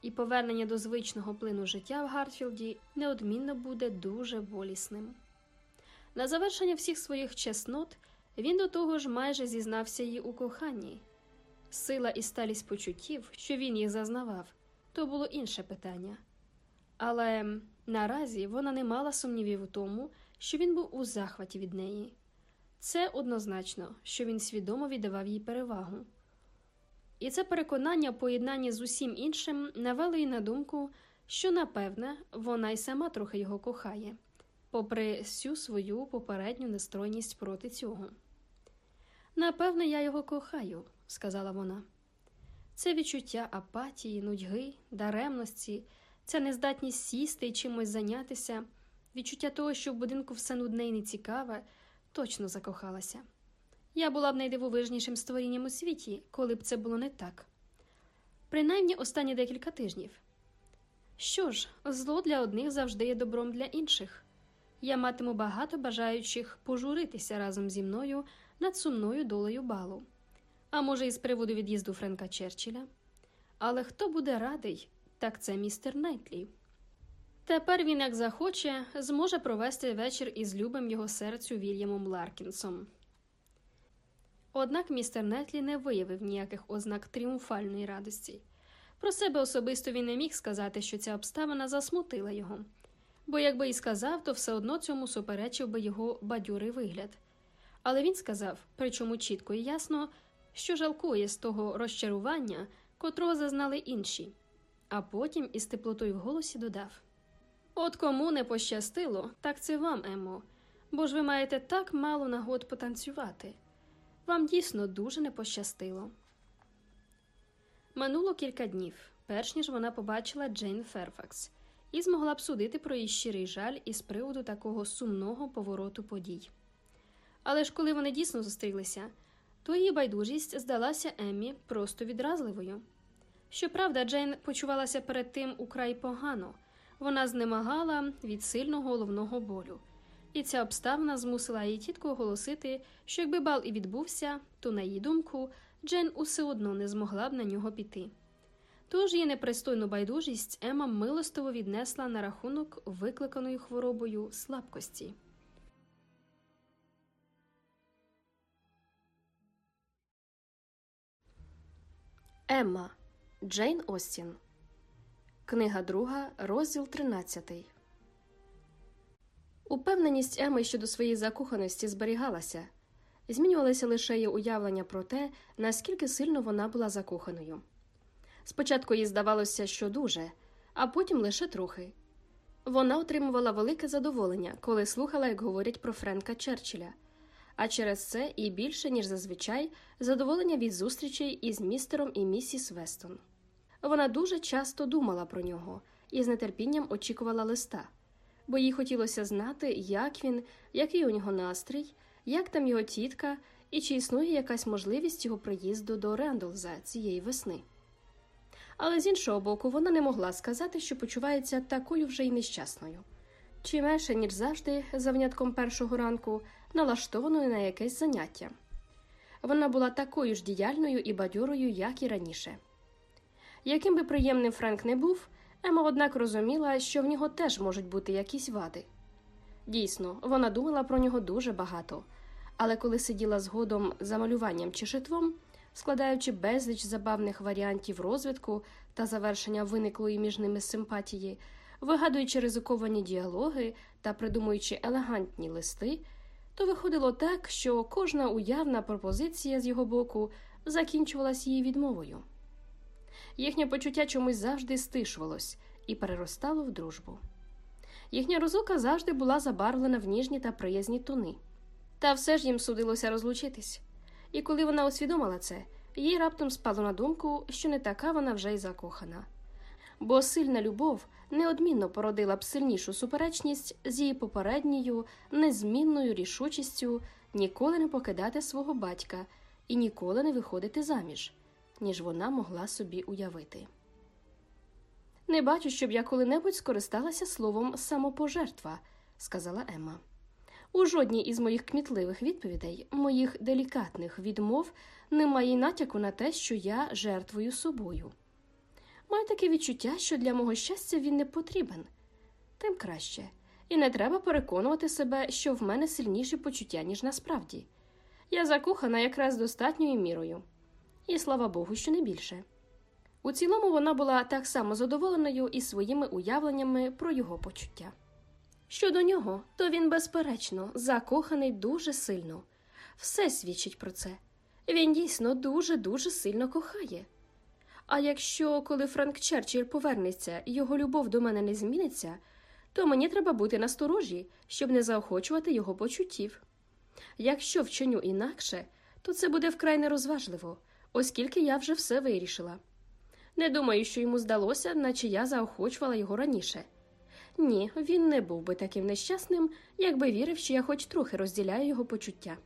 і повернення до звичного плину життя в Гартфілді неодмінно буде дуже болісним. На завершення всіх своїх чеснот він до того ж майже зізнався їй у коханні. Сила і сталість почуттів, що він їх зазнавав, то було інше питання. Але наразі вона не мала сумнівів у тому, що він був у захваті від неї. Це однозначно, що він свідомо віддавав їй перевагу. І це переконання, поєднання з усім іншим, навело їй на думку, що, напевне, вона й сама трохи його кохає, попри всю свою попередню нестройність проти цього. Напевне, я його кохаю, сказала вона. Це відчуття апатії, нудьги, даремності, ця нездатність сісти і чимось зайнятися, відчуття того, що в будинку все нудне і нецікаве, точно закохалася. Я була б найдивовижнішим створінням у світі, коли б це було не так. Принаймні останні декілька тижнів. Що ж, зло для одних завжди є добром для інших. Я матиму багато бажаючих пожуритися разом зі мною над сумною долею балу, а може, і з приводу від'їзду Френка Черчилля. Але хто буде радий, так це містер Найтлі. Тепер він, як захоче, зможе провести вечір із любим його серцю Вільямом Ларкінсом. Однак містер Нетлі не виявив ніяких ознак тріумфальної радості. Про себе особисто він не міг сказати, що ця обставина засмутила його, бо якби і сказав, то все одно цьому суперечив би його бадьорий вигляд. Але він сказав, причому чітко і ясно, що жалкує з того розчарування, котрого зазнали інші, а потім із теплотою в голосі додав: От кому не пощастило, так це вам, Емо, бо ж ви маєте так мало нагод потанцювати. Вам дійсно дуже не пощастило. Минуло кілька днів, перш ніж вона побачила Джейн Ферфакс, і змогла б судити про її щирий жаль із приводу такого сумного повороту подій. Але ж коли вони дійсно зустрілися, то її байдужість здалася Еммі просто відразливою. Щоправда, Джейн почувалася перед тим украй погано, вона знемагала від сильного головного болю і ця обставина змусила її тітко оголосити, що якби бал і відбувся, то, на її думку, Джен усе одно не змогла б на нього піти. Тож її непристойну байдужість Ема милостиво віднесла на рахунок викликаної хворобою слабкості. Емма Джейн Остін. Книга друга, розділ тринадцятий. Упевненість Еми щодо своєї закоханості зберігалася, змінювалося лише її уявлення про те, наскільки сильно вона була закоханою. Спочатку їй здавалося, що дуже, а потім лише трохи. Вона отримувала велике задоволення, коли слухала, як говорять про Френка Черчилля, а через це і більше, ніж зазвичай, задоволення від зустрічей із містером і місіс Вестон. Вона дуже часто думала про нього і з нетерпінням очікувала листа бо їй хотілося знати, як він, який у нього настрій, як там його тітка і чи існує якась можливість його приїзду до Рендолза цієї весни. Але з іншого боку, вона не могла сказати, що почувається такою вже й нещасною, чи менше, ніж завжди, за внятком першого ранку, налаштованою на якесь заняття. Вона була такою ж діяльною і бадьорою, як і раніше. Яким би приємним Френк не був, Ема, однак, розуміла, що в нього теж можуть бути якісь вади. Дійсно, вона думала про нього дуже багато, але коли сиділа згодом за малюванням чи шитвом, складаючи безліч забавних варіантів розвитку та завершення виниклої між ними симпатії, вигадуючи ризиковані діалоги та придумуючи елегантні листи, то виходило так, що кожна уявна пропозиція з його боку закінчувалась її відмовою. Їхнє почуття чомусь завжди стишувалось і переростало в дружбу. Їхня розлука завжди була забарвлена в ніжні та приязні тони. Та все ж їм судилося розлучитись. І коли вона усвідомила це, їй раптом спало на думку, що не така вона вже й закохана. Бо сильна любов неодмінно породила б сильнішу суперечність з її попередньою, незмінною рішучістю ніколи не покидати свого батька і ніколи не виходити заміж ніж вона могла собі уявити. Не бачу, щоб я коли-небудь скористалася словом самопожертва, сказала Емма. У жодній із моїх кмітливих відповідей, моїх делікатних відмов, немає й натяку на те, що я жертвую собою. Маю таке відчуття, що для мого щастя він не потрібен, тим краще, і не треба переконувати себе, що в мене сильніші почуття, ніж насправді. Я закохана якраз достатньою мірою, і слава Богу, що не більше. У цілому вона була так само задоволеною і своїми уявленнями про його почуття. Щодо нього, то він, безперечно, закоханий дуже сильно. Все свідчить про це. Він дійсно дуже дуже сильно кохає. А якщо, коли Франк Черчилль повернеться, його любов до мене не зміниться, то мені треба бути насторожі, щоб не заохочувати його почуттів. Якщо вчиню інакше, то це буде вкрай нерозважливо, оскільки я вже все вирішила. Не думаю, що йому здалося, наче я заохочувала його раніше. Ні, він не був би таким нещасним, якби вірив, що я хоч трохи розділяю його почуття.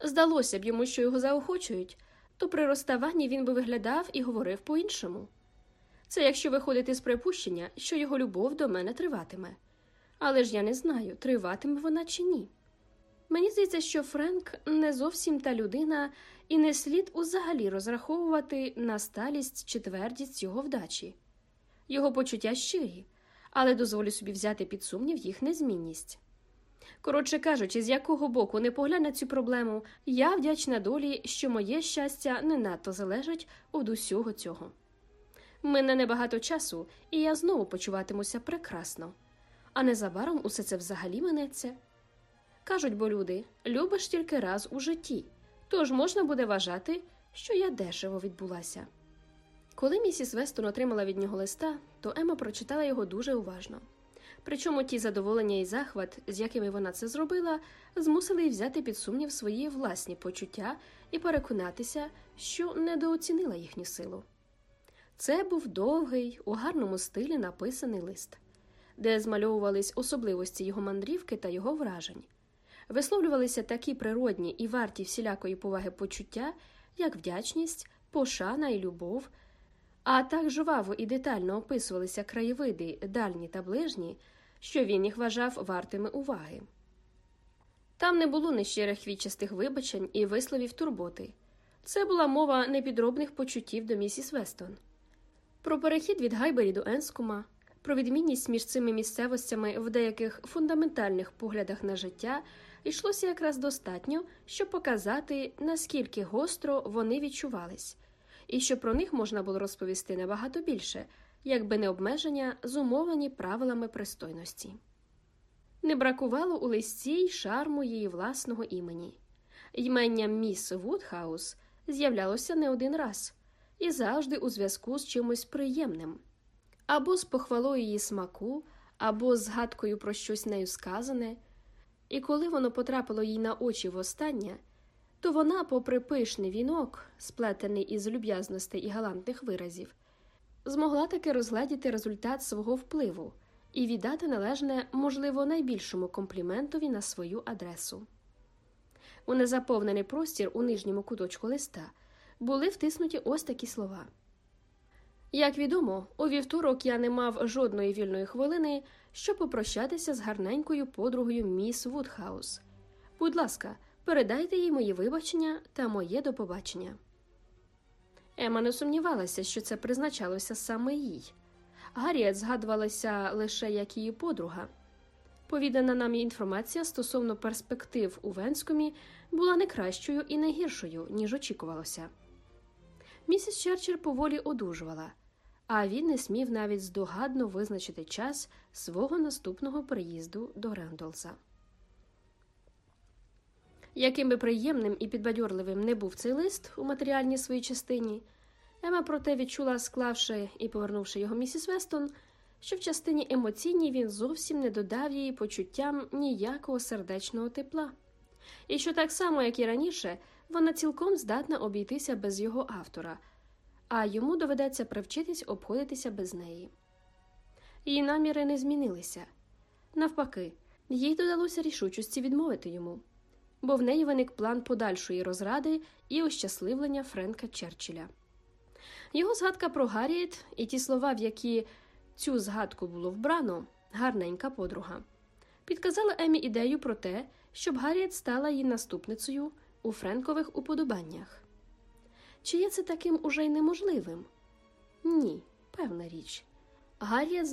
Здалося б йому, що його заохочують, то при розставанні він би виглядав і говорив по-іншому. Це якщо виходити з припущення, що його любов до мене триватиме. Але ж я не знаю, триватиме вона чи ні. Мені здається, що Френк не зовсім та людина, і не слід узагалі розраховувати на сталість чи твердість його вдачі. Його почуття щирі, але дозволю собі взяти під сумнів їх незмінність. Коротше кажучи, з якого боку не поглянь на цю проблему, я вдячна долі, що моє щастя не надто залежить від усього цього. Мине небагато часу, і я знову почуватимуся прекрасно, а незабаром усе це взагалі минеться. Кажуть бо люди, любиш тільки раз у житті, тож можна буде вважати, що я дешево відбулася. Коли місіс Вестон отримала від нього листа, то Ема прочитала його дуже уважно. Причому ті задоволення і захват, з якими вона це зробила, змусили її взяти під сумнів свої власні почуття і переконатися, що недооцінила їхню силу. Це був довгий, у гарному стилі написаний лист, де змальовувались особливості його мандрівки та його вражень. Висловлювалися такі природні і варті всілякої поваги почуття, як вдячність, пошана і любов, а так жваво і детально описувалися краєвиди, дальні та ближні, що він їх вважав вартими уваги. Там не було нещирих вічастих вибачень і висловів турботи. Це була мова непідробних почуттів до місіс Вестон. Про перехід від Гайбері до Енскума, про відмінність між цими місцевостями в деяких фундаментальних поглядах на життя йшлося якраз достатньо, щоб показати, наскільки гостро вони відчувались, і що про них можна було розповісти набагато більше, якби не обмеження, зумовлені правилами пристойності. Не бракувало у листі й шарму її власного імені. Ймення міс Вудхаус з'являлося не один раз і завжди у зв'язку з чимось приємним, або з похвалою її смаку, або з згадкою про щось нею сказане. І коли воно потрапило їй на очі востаннє, то вона, попри пишний вінок, сплетений із люб'язностей і галантних виразів, змогла таки розгледіти результат свого впливу і віддати належне, можливо, найбільшому компліментові на свою адресу. У незаповнений простір у нижньому куточку листа були втиснуті ось такі слова. Як відомо, у вівторок я не мав жодної вільної хвилини, щоб попрощатися з гарненькою подругою міс Вудхаус. Будь ласка, передайте їй мої вибачення та моє до побачення. Ема не сумнівалася, що це призначалося саме їй. Гарріет згадувалася лише як її подруга. Повідана нам інформація стосовно перспектив у Венскомі була не кращою і не гіршою, ніж очікувалося. Місіс Черчилль поволі одужувала, а він не смів навіть здогадно визначити час свого наступного приїзду до Рендолса. Яким би приємним і підбадьорливим не був цей лист у матеріальній своїй частині, Ема проте відчула, склавши і повернувши його місіс Вестон, що в частині емоційній він зовсім не додав її почуттям ніякого сердечного тепла, і що так само, як і раніше, вона цілком здатна обійтися без його автора, а йому доведеться привчитись обходитися без неї. Її наміри не змінилися. Навпаки, їй додалося рішучості відмовити йому, бо в неї виник план подальшої розради і ощасливлення Френка Черчилля. Його згадка про Гарріет і ті слова, в які цю згадку було вбрано, гарненька подруга, підказали Емі ідею про те, щоб Гарріет стала її наступницею у Френкових уподобаннях. Чи є це таким уже й неможливим? Ні, певна річ. Гарріет знає.